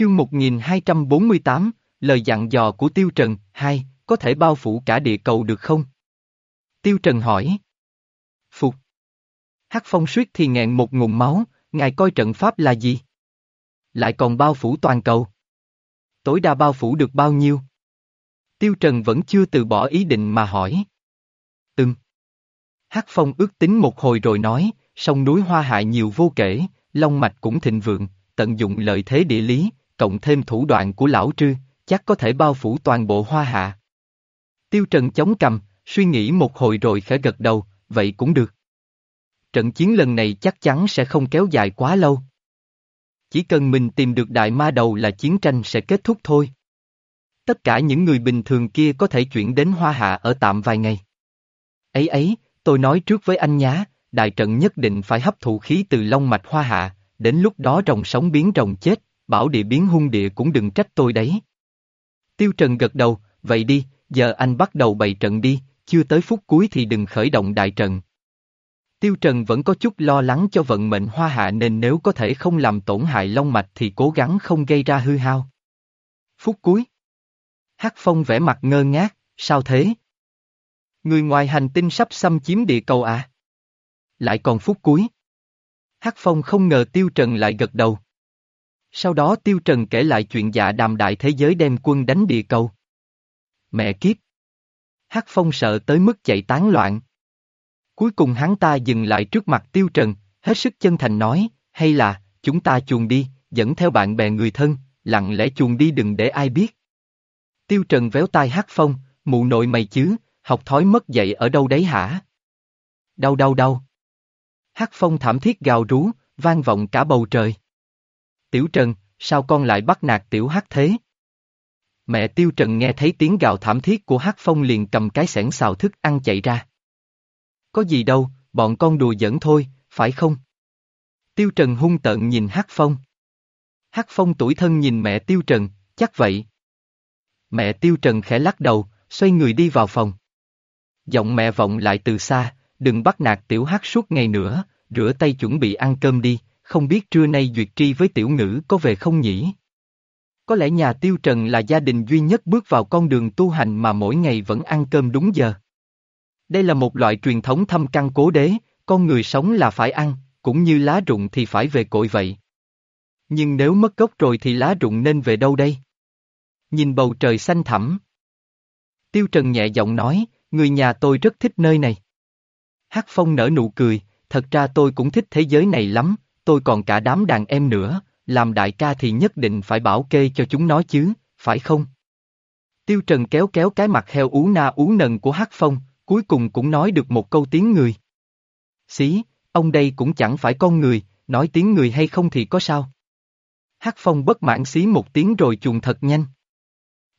Chương 1248, lời dặn dò của Tiêu Trần, hai, có thể bao phủ cả địa cầu được không? Tiêu Trần hỏi. Phục. Hắc phong suýt thì nghẹn một ngụm máu, ngài coi trận pháp là gì? Lại còn bao phủ toàn cầu. Tối đa bao phủ được bao nhiêu? Tiêu Trần vẫn chưa từ bỏ ý định mà hỏi. Ừm. Hắc phong ước tính một hồi rồi nói, sông núi hoa hại nhiều vô kể, long mạch cũng thịnh vượng, tận dụng lợi thế địa lý, cộng thêm thủ đoạn của lão trư, chắc có thể bao phủ toàn bộ hoa hạ. Tiêu Trần chống cầm, suy nghĩ một hồi rồi khẽ gật đầu, vậy cũng được. Trận chiến lần này chắc chắn sẽ không kéo dài quá lâu. Chỉ cần mình tìm được đại ma đầu là chiến tranh sẽ kết thúc thôi. Tất cả những người bình thường kia có thể chuyển đến Hoa Hạ ở tạm vài ngày. Ấy ấy, tôi nói trước với anh nhá, đại trận nhất định phải hấp thụ khí từ long mạch Hoa Hạ, đến lúc đó rồng sống biến rồng chết, bảo địa biến hung địa cũng đừng trách tôi đấy. Tiêu Trần gật đầu, vậy đi, giờ anh bắt đầu bày trận đi, chưa tới phút cuối thì đừng khởi động đại trận. Tiêu Trần vẫn có chút lo lắng cho vận mệnh hoa hạ nên nếu có thể không làm tổn hại long mạch thì cố gắng không gây ra hư hao. Phút cuối. Hắc Phong vẽ mặt ngơ ngác, sao thế? Người ngoài hành tinh sắp xâm chiếm địa cầu à? Lại còn phút cuối. Hắc Phong không ngờ Tiêu Trần lại gật đầu. Sau đó Tiêu Trần kể lại chuyện dạ đàm đại thế giới đem quân đánh địa cầu. Mẹ kiếp! Hắc Phong sợ tới mức chạy tán loạn. Cuối cùng hắn ta dừng lại trước mặt Tiêu Trần, hết sức chân thành nói, hay là, chúng ta chuồn đi, dẫn theo bạn bè người thân, lặng lẽ chuồn đi đừng để ai biết. Tiêu Trần véo tai Hắc Phong, mụ nội mày chứ, học thói mất dậy ở đâu đấy hả? Đau đau đau. Hắc Phong thảm thiết gào rú, vang vọng cả bầu trời. Tiểu Trần, sao con lại bắt nạt Tiểu Hắc thế? Mẹ Tiêu Trần nghe thấy tiếng gào thảm thiết của Hắc Phong liền cầm cái sẻn xào thức ăn chạy ra. Có gì đâu, bọn con đùa giỡn thôi, phải không? Tiêu Trần hung tợn nhìn Hắc Phong. Hắc Phong tuổi thân nhìn mẹ Tiêu Trần, chắc vậy. Mẹ Tiêu Trần khẽ lắc đầu, xoay người đi vào phòng. Giọng mẹ vọng lại từ xa, đừng bắt nạt tiểu Hắc suốt ngày nữa, rửa tay chuẩn bị ăn cơm đi, không biết trưa nay Duyệt Tri với tiểu ngữ có về không nhỉ? Có lẽ nhà Tiêu Trần là gia đình duy nhất bước vào con đường tu hành mà mỗi ngày vẫn ăn cơm đúng giờ. Đây là một loại truyền thống thâm căn cố đế, con người sống là phải ăn, cũng như lá rụng thì phải về cội vậy. Nhưng nếu mất gốc rồi thì lá rụng nên về đâu đây? Nhìn bầu trời xanh thẳm. Tiêu Trần nhẹ giọng nói, người nhà tôi rất thích nơi này. Hắc Phong nở nụ cười, thật ra tôi cũng thích thế giới này lắm, tôi còn cả đám đàn em nữa, làm đại ca thì nhất định phải bảo kê cho chúng nó chứ, phải không? Tiêu Trần kéo kéo cái mặt heo ú na ú nần của Hắc Phong, cuối cùng cũng nói được một câu tiếng người. Xí, ông đây cũng chẳng phải con người, nói tiếng người hay không thì có sao? Hắc Phong bất mãn xí một tiếng rồi chuồn thật nhanh.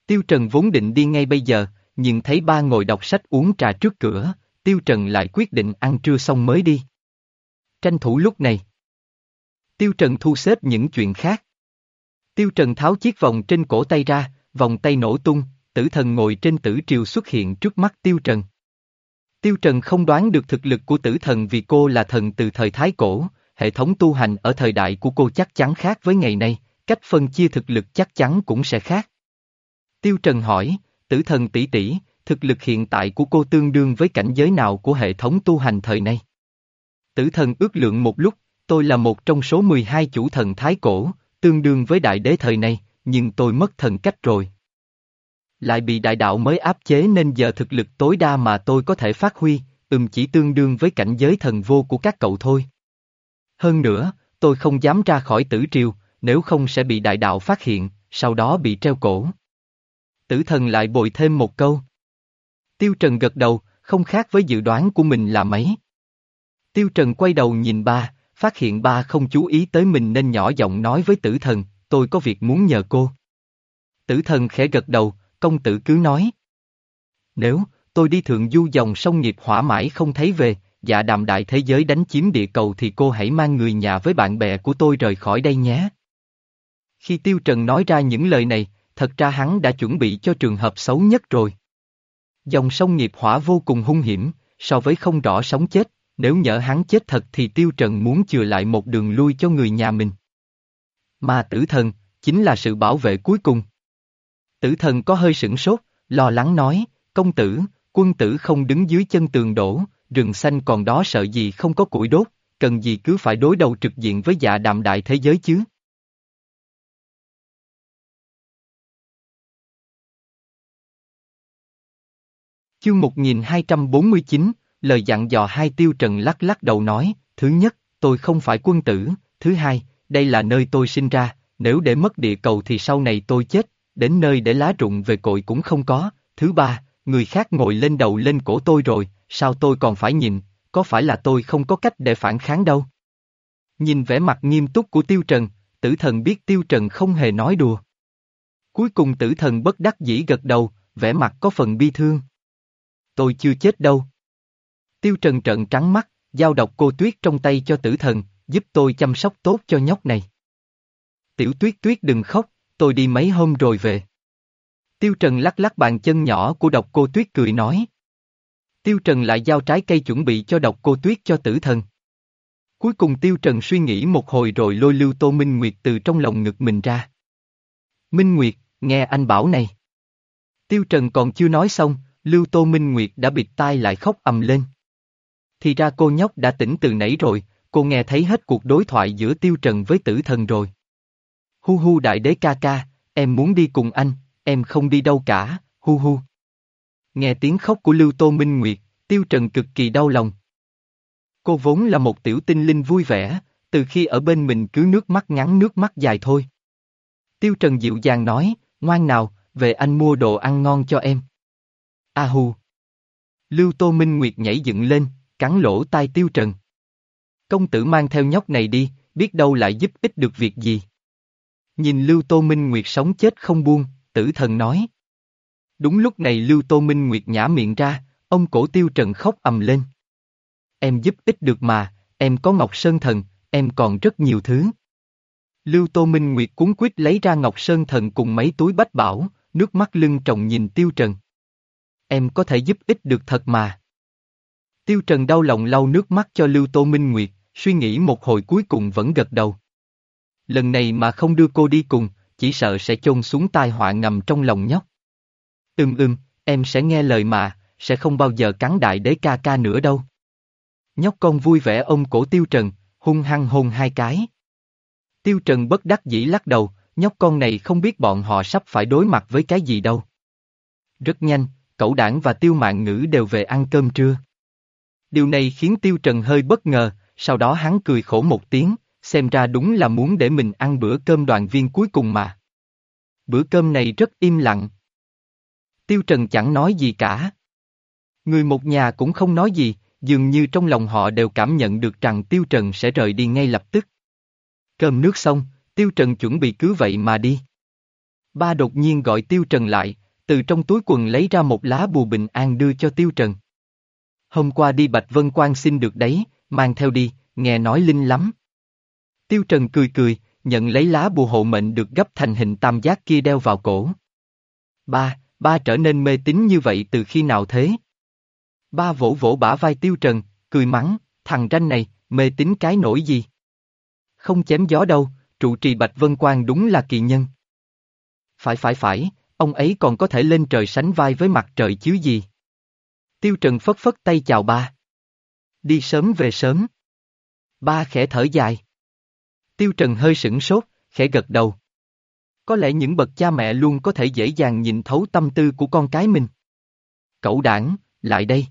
Tiêu Trần vốn định đi ngay bây giờ, nhưng thấy ba ngồi đọc sách uống trà trước cửa, Tiêu Trần lại quyết định ăn trưa xong mới đi. Tranh thủ lúc này. Tiêu Trần thu xếp những chuyện khác. Tiêu Trần tháo chiếc vòng trên cổ tay ra, vòng tay nổ tung, tử thần ngồi trên tử triều xuất hiện trước mắt Tiêu Trần. Tiêu Trần không đoán được thực lực của tử thần vì cô là thần từ thời Thái Cổ, hệ thống tu hành ở thời đại của cô chắc chắn khác với ngày nay, cách phân chia thực lực chắc chắn cũng sẽ khác. Tiêu Trần hỏi, tử thần tỷ tỷ, thực lực hiện tại của cô tương đương với cảnh giới nào của hệ thống tu hành thời nay? Tử thần ước lượng một lúc, tôi là một trong số 12 chủ thần thái cổ, tương đương với đại đế thời này nhưng tôi mất thần cách rồi. Lại bị đại đạo mới áp chế nên giờ thực lực tối đa mà tôi có thể phát huy, ừm chỉ tương đương với cảnh giới thần vô của các cậu thôi. Hơn nữa, tôi không dám ra khỏi tử triều, nếu không sẽ bị đại đạo phát hiện, sau đó bị treo cổ. Tử thần lại bồi thêm một câu. Tiêu Trần gật đầu, không khác với dự đoán của mình là mấy. Tiêu Trần quay đầu nhìn ba, phát hiện ba không chú ý tới mình nên nhỏ giọng nói với tử thần, tôi có việc muốn nhờ cô. Tử thần khẽ gật đầu, công tử cứ nói. Nếu, tôi đi thượng du dòng sông nghiệp hỏa mãi không thấy về, dạ đàm đại thế giới đánh chiếm địa cầu thì cô hãy mang người nhà với bạn bè của tôi rời khỏi đây nhé. Khi Tiêu Trần nói ra những lời này, thật ra hắn đã chuẩn bị cho trường hợp xấu nhất rồi. Dòng sông nghiệp hỏa vô cùng hung hiểm, so với không rõ sống chết, nếu nhỡ hắn chết thật thì Tiêu Trần muốn chừa lại một đường lui cho người nhà mình. Mà tử thần, chính là sự bảo vệ cuối cùng. Tử thần có hơi sửng sốt, lo lắng nói, công tử, quân tử không đứng dưới chân tường đổ, rừng xanh còn đó sợ gì không có củi đốt, cần gì cứ phải đối đầu trực diện với dạ đạm đại thế giới chứ. Chương 1249, lời dặn dò hai tiêu trần lắc lắc đầu nói, thứ nhất, tôi không phải quân tử, thứ hai, đây là nơi tôi sinh ra, nếu để mất địa cầu thì sau này tôi chết, đến nơi để lá rụng về cội cũng không có, thứ ba, người khác ngồi lên đầu lên cổ tôi rồi, sao tôi còn phải nhìn, có phải là tôi không có cách để phản kháng đâu. Nhìn vẻ mặt nghiêm túc của tiêu trần, tử thần biết tiêu trần không hề nói đùa. Cuối cùng tử thần bất đắc dĩ gật đầu, vẻ mặt có phần bi thương. Tôi chưa chết đâu. Tiêu trần trợn trắng mắt, giao độc cô tuyết trong tay cho tử thần, giúp tôi chăm sóc tốt cho nhóc này. Tiểu tuyết tuyết đừng khóc, tôi đi mấy hôm rồi về. Tiêu Trần lắc lắc bàn chân nhỏ của độc cô tuyết cười nói. Tiêu Trần lại giao trái cây chuẩn bị cho độc cô tuyết cho tử thần. Cuối cùng Tiêu Trần suy nghĩ một hồi rồi lôi lưu Tô Minh Nguyệt từ trong lòng ngực mình ra. Minh Nguyệt, nghe anh bảo này. Tiêu Trần còn chưa nói xong, Lưu Tô Minh Nguyệt đã bịt tai lại khóc ầm lên. Thì ra cô nhóc đã tỉnh từ nãy rồi, cô nghe thấy hết cuộc đối thoại giữa Tiêu Trần với tử thần rồi. Hu hu đại đế ca ca, em muốn đi cùng anh, em không đi đâu cả, hu hu. Nghe tiếng khóc của Lưu Tô Minh Nguyệt, Tiêu Trần cực kỳ đau lòng. Cô vốn là một tiểu tinh linh vui vẻ, từ khi ở bên mình cứ nước mắt ngắn nước mắt dài thôi. Tiêu Trần dịu dàng nói, ngoan nào, về anh mua đồ ăn ngon cho em. A hù. Lưu Tô Minh Nguyệt nhảy dựng lên, cắn lỗ tai Tiêu Trần. Công tử mang theo nhóc này đi, biết đâu lại giúp ích được việc gì. Nhìn Lưu Tô Minh Nguyệt sống chết không buông, tử thần nói. Đúng lúc này Lưu Tô Minh Nguyệt nhả miệng ra, ông cổ tiêu trần khóc ầm lên. Em giúp ích được mà, em có Ngọc Sơn Thần, em còn rất nhiều thứ. Lưu Tô Minh Nguyệt cuốn quyết lấy ra Ngọc Sơn Thần cùng mấy túi bách bảo, nước mắt lưng tròng nhìn Tiêu Trần. Em có thể giúp ích được thật mà. Tiêu Trần đau lòng lau nước mắt cho Lưu Tô Minh Nguyệt, suy nghĩ một hồi cuối cùng vẫn gật đầu. Lần này mà không đưa cô đi cùng, chỉ sợ sẽ chôn xuống tai họa ngầm trong lòng nhóc. Ưm ưm, em sẽ nghe lời mà, sẽ không bao giờ cắn đại đế ca ca nữa đâu. Nhóc con vui vẻ ôm cổ Tiêu Trần, hung hăng hôn hai cái. Tiêu Trần bất đắc dĩ lắc đầu, nhóc con này không biết bọn họ sắp phải đối mặt với cái gì đâu. Rất nhanh, cậu đảng và Tiêu Mạng Ngữ đều về ăn cơm trưa. Điều này khiến Tiêu Trần hơi bất ngờ, sau đó hắn cười khổ một tiếng, xem ra đúng là muốn để mình ăn bữa cơm đoàn viên cuối cùng mà. Bữa cơm này rất im lặng. Tiêu Trần chẳng nói gì cả. Người một nhà cũng không nói gì, dường như trong lòng họ đều cảm nhận được rằng Tiêu Trần sẽ rời đi ngay lập tức. Cơm nước xong, Tiêu Trần chuẩn bị cứ vậy mà đi. Ba đột nhiên gọi Tiêu Trần lại, từ trong túi quần lấy ra một lá bùa bình an đưa cho Tiêu Trần. Hôm qua đi Bạch Vân Quan xin được đấy, mang theo đi, nghe nói linh lắm. Tiêu Trần cười cười, nhận lấy lá bùa hộ mệnh được gấp thành hình tam giác kia đeo vào cổ. Ba, ba trở nên mê tín như vậy từ khi nào thế? Ba vỗ vỗ bả vai Tiêu Trần, cười mắng, thằng ranh này, mê tín cái nổi gì? Không chém gió đâu, trụ trì Bạch Vân Quang đúng là kỳ nhân. Phải phải phải, ông ấy còn có thể lên trời sánh vai với mặt trời chứ gì. Tiêu Trần phất phất tay chào ba. Đi sớm về sớm. Ba khẽ thở dài. Tiêu Trần hơi sửng sốt, khẽ gật đầu. Có lẽ những bậc cha mẹ luôn có thể dễ dàng nhìn thấu tâm tư của con cái mình. Cậu đảng, lại đây.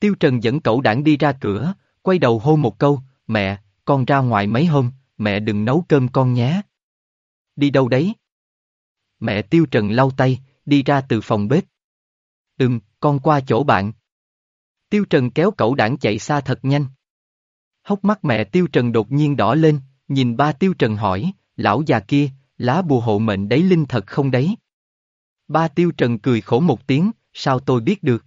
Tiêu Trần dẫn cậu đảng đi ra cửa, quay đầu hô một câu, mẹ, con ra ngoài mấy hôm, mẹ đừng nấu cơm con nhé. Đi đâu đấy? Mẹ Tiêu Trần lau tay, đi ra từ phòng bếp. Ừm, con qua chỗ bạn. Tiêu Trần kéo cậu đảng chạy xa thật nhanh. Hốc mắt mẹ Tiêu Trần đột nhiên đỏ lên, nhìn ba Tiêu Trần hỏi, lão già kia, lá bùa hộ mệnh đấy linh thật không đấy? Ba Tiêu Trần cười khổ một tiếng, sao tôi biết được?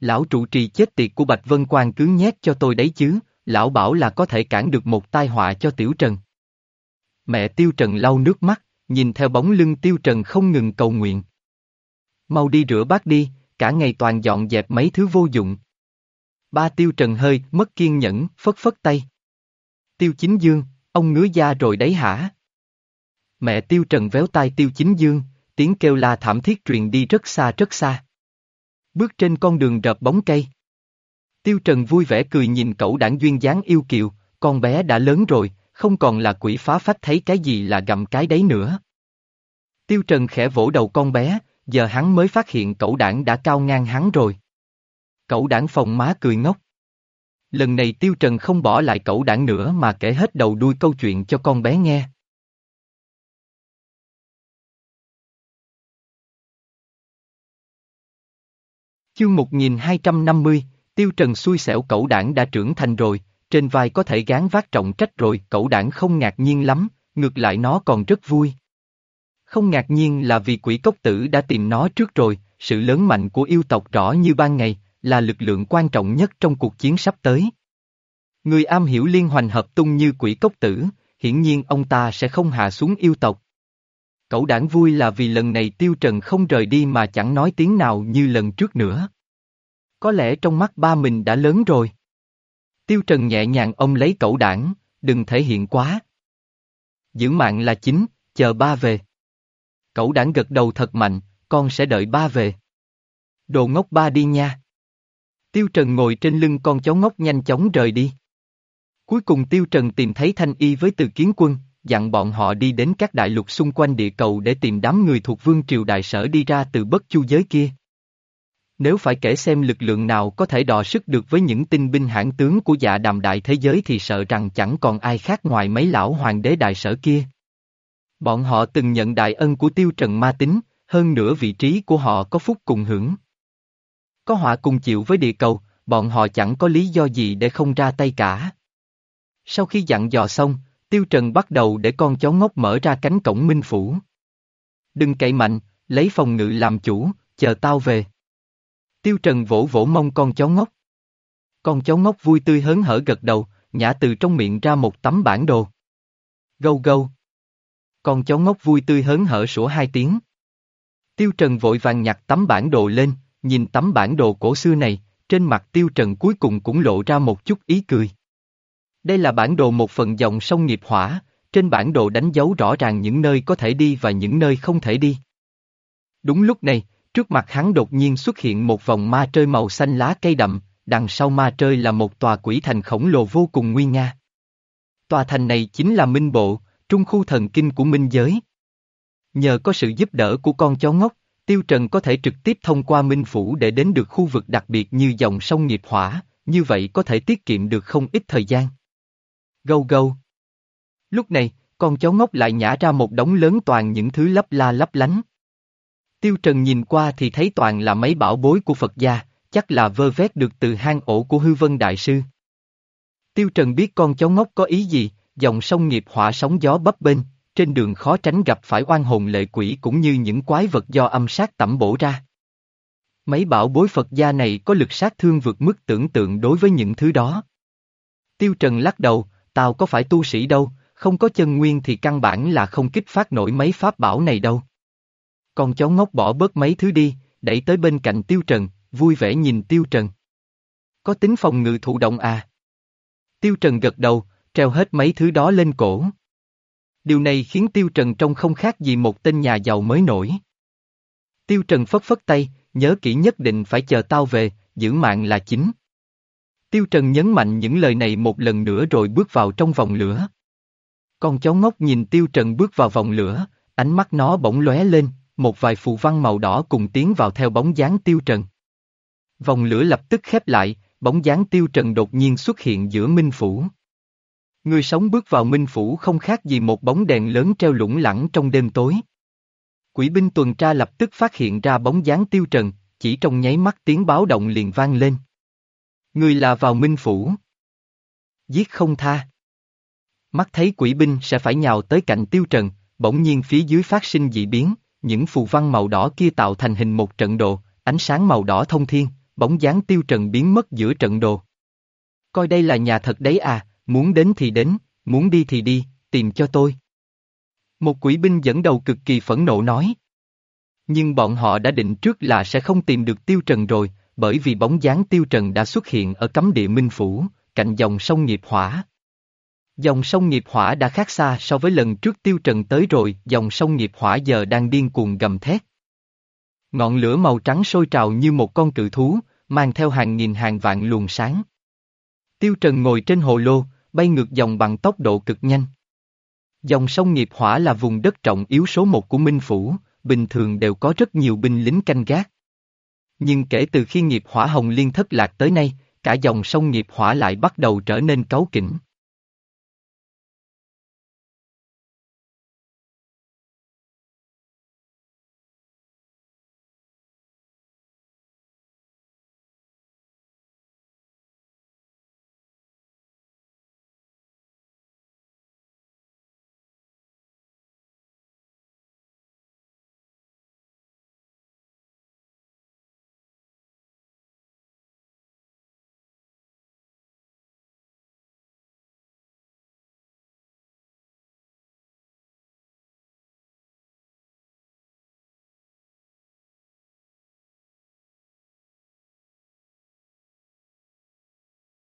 Lão trụ trì chết tiệt của Bạch Vân Quang cứ nhét cho tôi đấy chứ, lão bảo là có thể cản được một tai họa cho Tiểu Trần. Mẹ Tiêu Trần lau nước mắt, nhìn theo bóng lưng Tiêu Trần không ngừng cầu nguyện. Mau đi rửa bát đi, cả ngày toàn dọn dẹp mấy thứ vô dụng. Ba Tiêu Trần hơi mất kiên nhẫn, phất phất tay. Tiêu Chính Dương, ông ngứa da rồi đấy hả? Mẹ Tiêu Trần véo tai Tiêu Chính Dương, tiếng kêu la thảm thiết truyền đi rất xa rất xa. Bước trên con đường rợp bóng cây. Tiêu Trần vui vẻ cười nhìn cậu đảng duyên dáng yêu kiều, con bé đã lớn rồi, không còn là quỷ phá phách thấy cái gì là gặm cái đấy nữa. Tiêu Trần khẽ vỗ đầu con bé, giờ hắn mới phát hiện cậu đảng đã cao ngang hắn rồi. Cậu đảng phòng má cười ngốc. Lần này Tiêu Trần không bỏ lại cậu đảng nữa mà kể hết đầu đuôi câu chuyện cho con bé nghe. Chương 1250, Tiêu Trần xui xẻo cậu đảng đã trưởng thành rồi, trên vai có thể gán vác trọng trách rồi, cậu đảng không ngạc nhiên lắm, ngược lại nó còn rất vui. Không ngạc nhiên là vì quỷ cốc tử đã tìm nó trước rồi, sự lớn mạnh của yêu tộc rõ như ban ngày, là lực lượng quan trọng nhất trong cuộc chiến sắp tới. Người am hiểu liên hoành hợp tung như quỷ cốc tử, hiển nhiên ông ta sẽ không hạ xuống yêu tộc. Cậu đảng vui là vì lần này Tiêu Trần không rời đi mà chẳng nói tiếng nào như lần trước nữa. Có lẽ trong mắt ba mình đã lớn rồi. Tiêu Trần nhẹ nhàng ông lấy cậu đảng, đừng thể hiện quá. Giữ mạng là chính, chờ ba về. Cậu đảng gật đầu thật mạnh, con sẽ đợi ba về. Đồ ngốc ba đi nha. Tiêu Trần ngồi trên lưng con chó ngốc nhanh chóng rời đi. Cuối cùng Tiêu Trần tìm thấy Thanh Y với từ kiến quân, dặn bọn họ đi đến các đại lục xung quanh địa cầu để tìm đám người thuộc vương triều đại sở đi ra từ bất chu giới kia. Nếu phải kể xem lực lượng nào có thể đọ sức được với những tinh binh hãn tướng của dạ đàm đại thế giới thì sợ rằng chẳng còn ai khác ngoài mấy lão hoàng đế đại sở kia. Bọn họ từng nhận đại ân của tiêu trần ma tính, hơn nữa vị trí của họ có phúc cùng hưởng. Có họa cùng chịu với địa cầu, bọn họ chẳng có lý do gì để không ra tay cả. Sau khi dặn dò xong, Tiêu Trần bắt đầu để con chó ngốc mở ra cánh cổng minh phủ. Đừng cậy mạnh, lấy phòng ngự làm chủ, chờ tao về. Tiêu Trần vỗ vỗ mông con chó ngốc. Con chó ngốc vui tươi hớn hở gật đầu, nhả từ trong miệng ra một tấm bản đồ. Gâu gâu. Con chó ngốc vui tươi hớn hở sủa hai tiếng. Tiêu Trần vội vàng nhặt tấm bản đồ lên, nhìn tấm bản đồ cổ xưa này, trên mặt Tiêu Trần cuối cùng cũng lộ ra một chút ý cười. Đây là bản đồ một phần dòng sông nghiệp hỏa, trên bản đồ đánh dấu rõ ràng những nơi có thể đi và những nơi không thể đi. Đúng lúc này, trước mặt hắn đột nhiên xuất hiện một vòng ma trơi màu xanh lá cây đậm, đằng sau ma trơi là một tòa quỷ thành khổng lồ vô cùng nguy nga. Tòa thành này chính là Minh Bộ, trung khu thần kinh của Minh Giới. Nhờ có sự giúp đỡ của con chó ngốc, Tiêu Trần có thể trực tiếp thông qua Minh Phủ để đến được khu vực đặc biệt như dòng sông nghiệp hỏa, như vậy có thể tiết kiệm được không ít thời gian. Gâu gâu. Lúc này, con chó ngốc lại nhả ra một đống lớn toàn những thứ lấp la lấp lánh. Tiêu Trần nhìn qua thì thấy toàn là mấy bảo bối của Phật gia, chắc là vơ vét được từ hang ổ của hư vân đại sư. Tiêu Trần biết con chó ngốc có ý gì, dòng sông nghiệp hỏa sóng gió bấp bênh, trên đường khó tránh gặp phải oan hồn lệ quỷ cũng như những quái vật do âm sát tẩm bổ ra. Mấy bảo bối Phật gia này có lực sát thương vượt mức tưởng tượng đối với những thứ đó. Tiêu Trần lắc đầu, tao có phải tu sĩ đâu, không có chân nguyên thì căn bản là không kích phát nổi mấy pháp bảo này đâu. Con chó ngốc bỏ bớt mấy thứ đi, đẩy tới bên cạnh Tiêu Trần, vui vẻ nhìn Tiêu Trần. Có tính phòng ngự thụ động à? Tiêu Trần gật đầu, treo hết mấy thứ đó lên cổ. Điều này khiến Tiêu Trần trông không khác gì một tên nhà giàu mới nổi. Tiêu Trần phất phất tay, nhớ kỹ nhất định phải chờ tao về, giữ mạng là chính. Tiêu Trần nhấn mạnh những lời này một lần nữa rồi bước vào trong vòng lửa. Con chó ngốc nhìn Tiêu Trần bước vào vòng lửa, ánh mắt nó bỗng lóe lên, một vài phù văn màu đỏ cùng tiến vào theo bóng dáng Tiêu Trần. Vòng lửa lập tức khép lại, bóng dáng Tiêu Trần đột nhiên xuất hiện giữa Minh Phủ. Người sống bước vào Minh Phủ không khác gì một bóng đèn lớn treo lủng lẳng trong đêm tối. Quỷ binh tuần tra lập tức phát hiện ra bóng dáng Tiêu Trần, chỉ trong nháy mắt tiếng báo động liền vang lên. Người là vào Minh Phủ. Giết không tha. Mắt thấy quỷ binh sẽ phải nhào tới cạnh Tiêu Trần, bỗng nhiên phía dưới phát sinh dị biến, những phù văn màu đỏ kia tạo thành hình một trận đồ, ánh sáng màu đỏ thông thiên, bóng dáng Tiêu Trần biến mất giữa trận đồ. Coi đây là nhà thật đấy à, muốn đến thì đến, muốn đi thì đi, tìm cho tôi. Một quỷ binh dẫn đầu cực kỳ phẫn nộ nói. Nhưng bọn họ đã định trước là sẽ không tìm được Tiêu Trần rồi, bởi vì bóng dáng Tiêu Trần đã xuất hiện ở cấm địa Minh Phủ, cạnh dòng sông Nghiệp Hỏa. Dòng sông Nghiệp Hỏa đã khác xa so với lần trước Tiêu Trần tới rồi, dòng sông Nghiệp Hỏa giờ đang điên cuồng gầm thét. Ngọn lửa màu trắng sôi trào như một con cự thú, mang theo hàng nghìn hàng vạn luồng sáng. Tiêu Trần ngồi trên hồ lô, bay ngược dòng bằng tốc độ cực nhanh. Dòng sông Nghiệp Hỏa là vùng đất trọng yếu số một của Minh Phủ, bình thường đều có rất nhiều binh lính canh gác. Nhưng kể từ khi Nghiệp Hỏa Hồng Liên thất lạc tới nay, cả dòng sông Nghiệp Hỏa lại bắt đầu trở nên cáu kỉnh.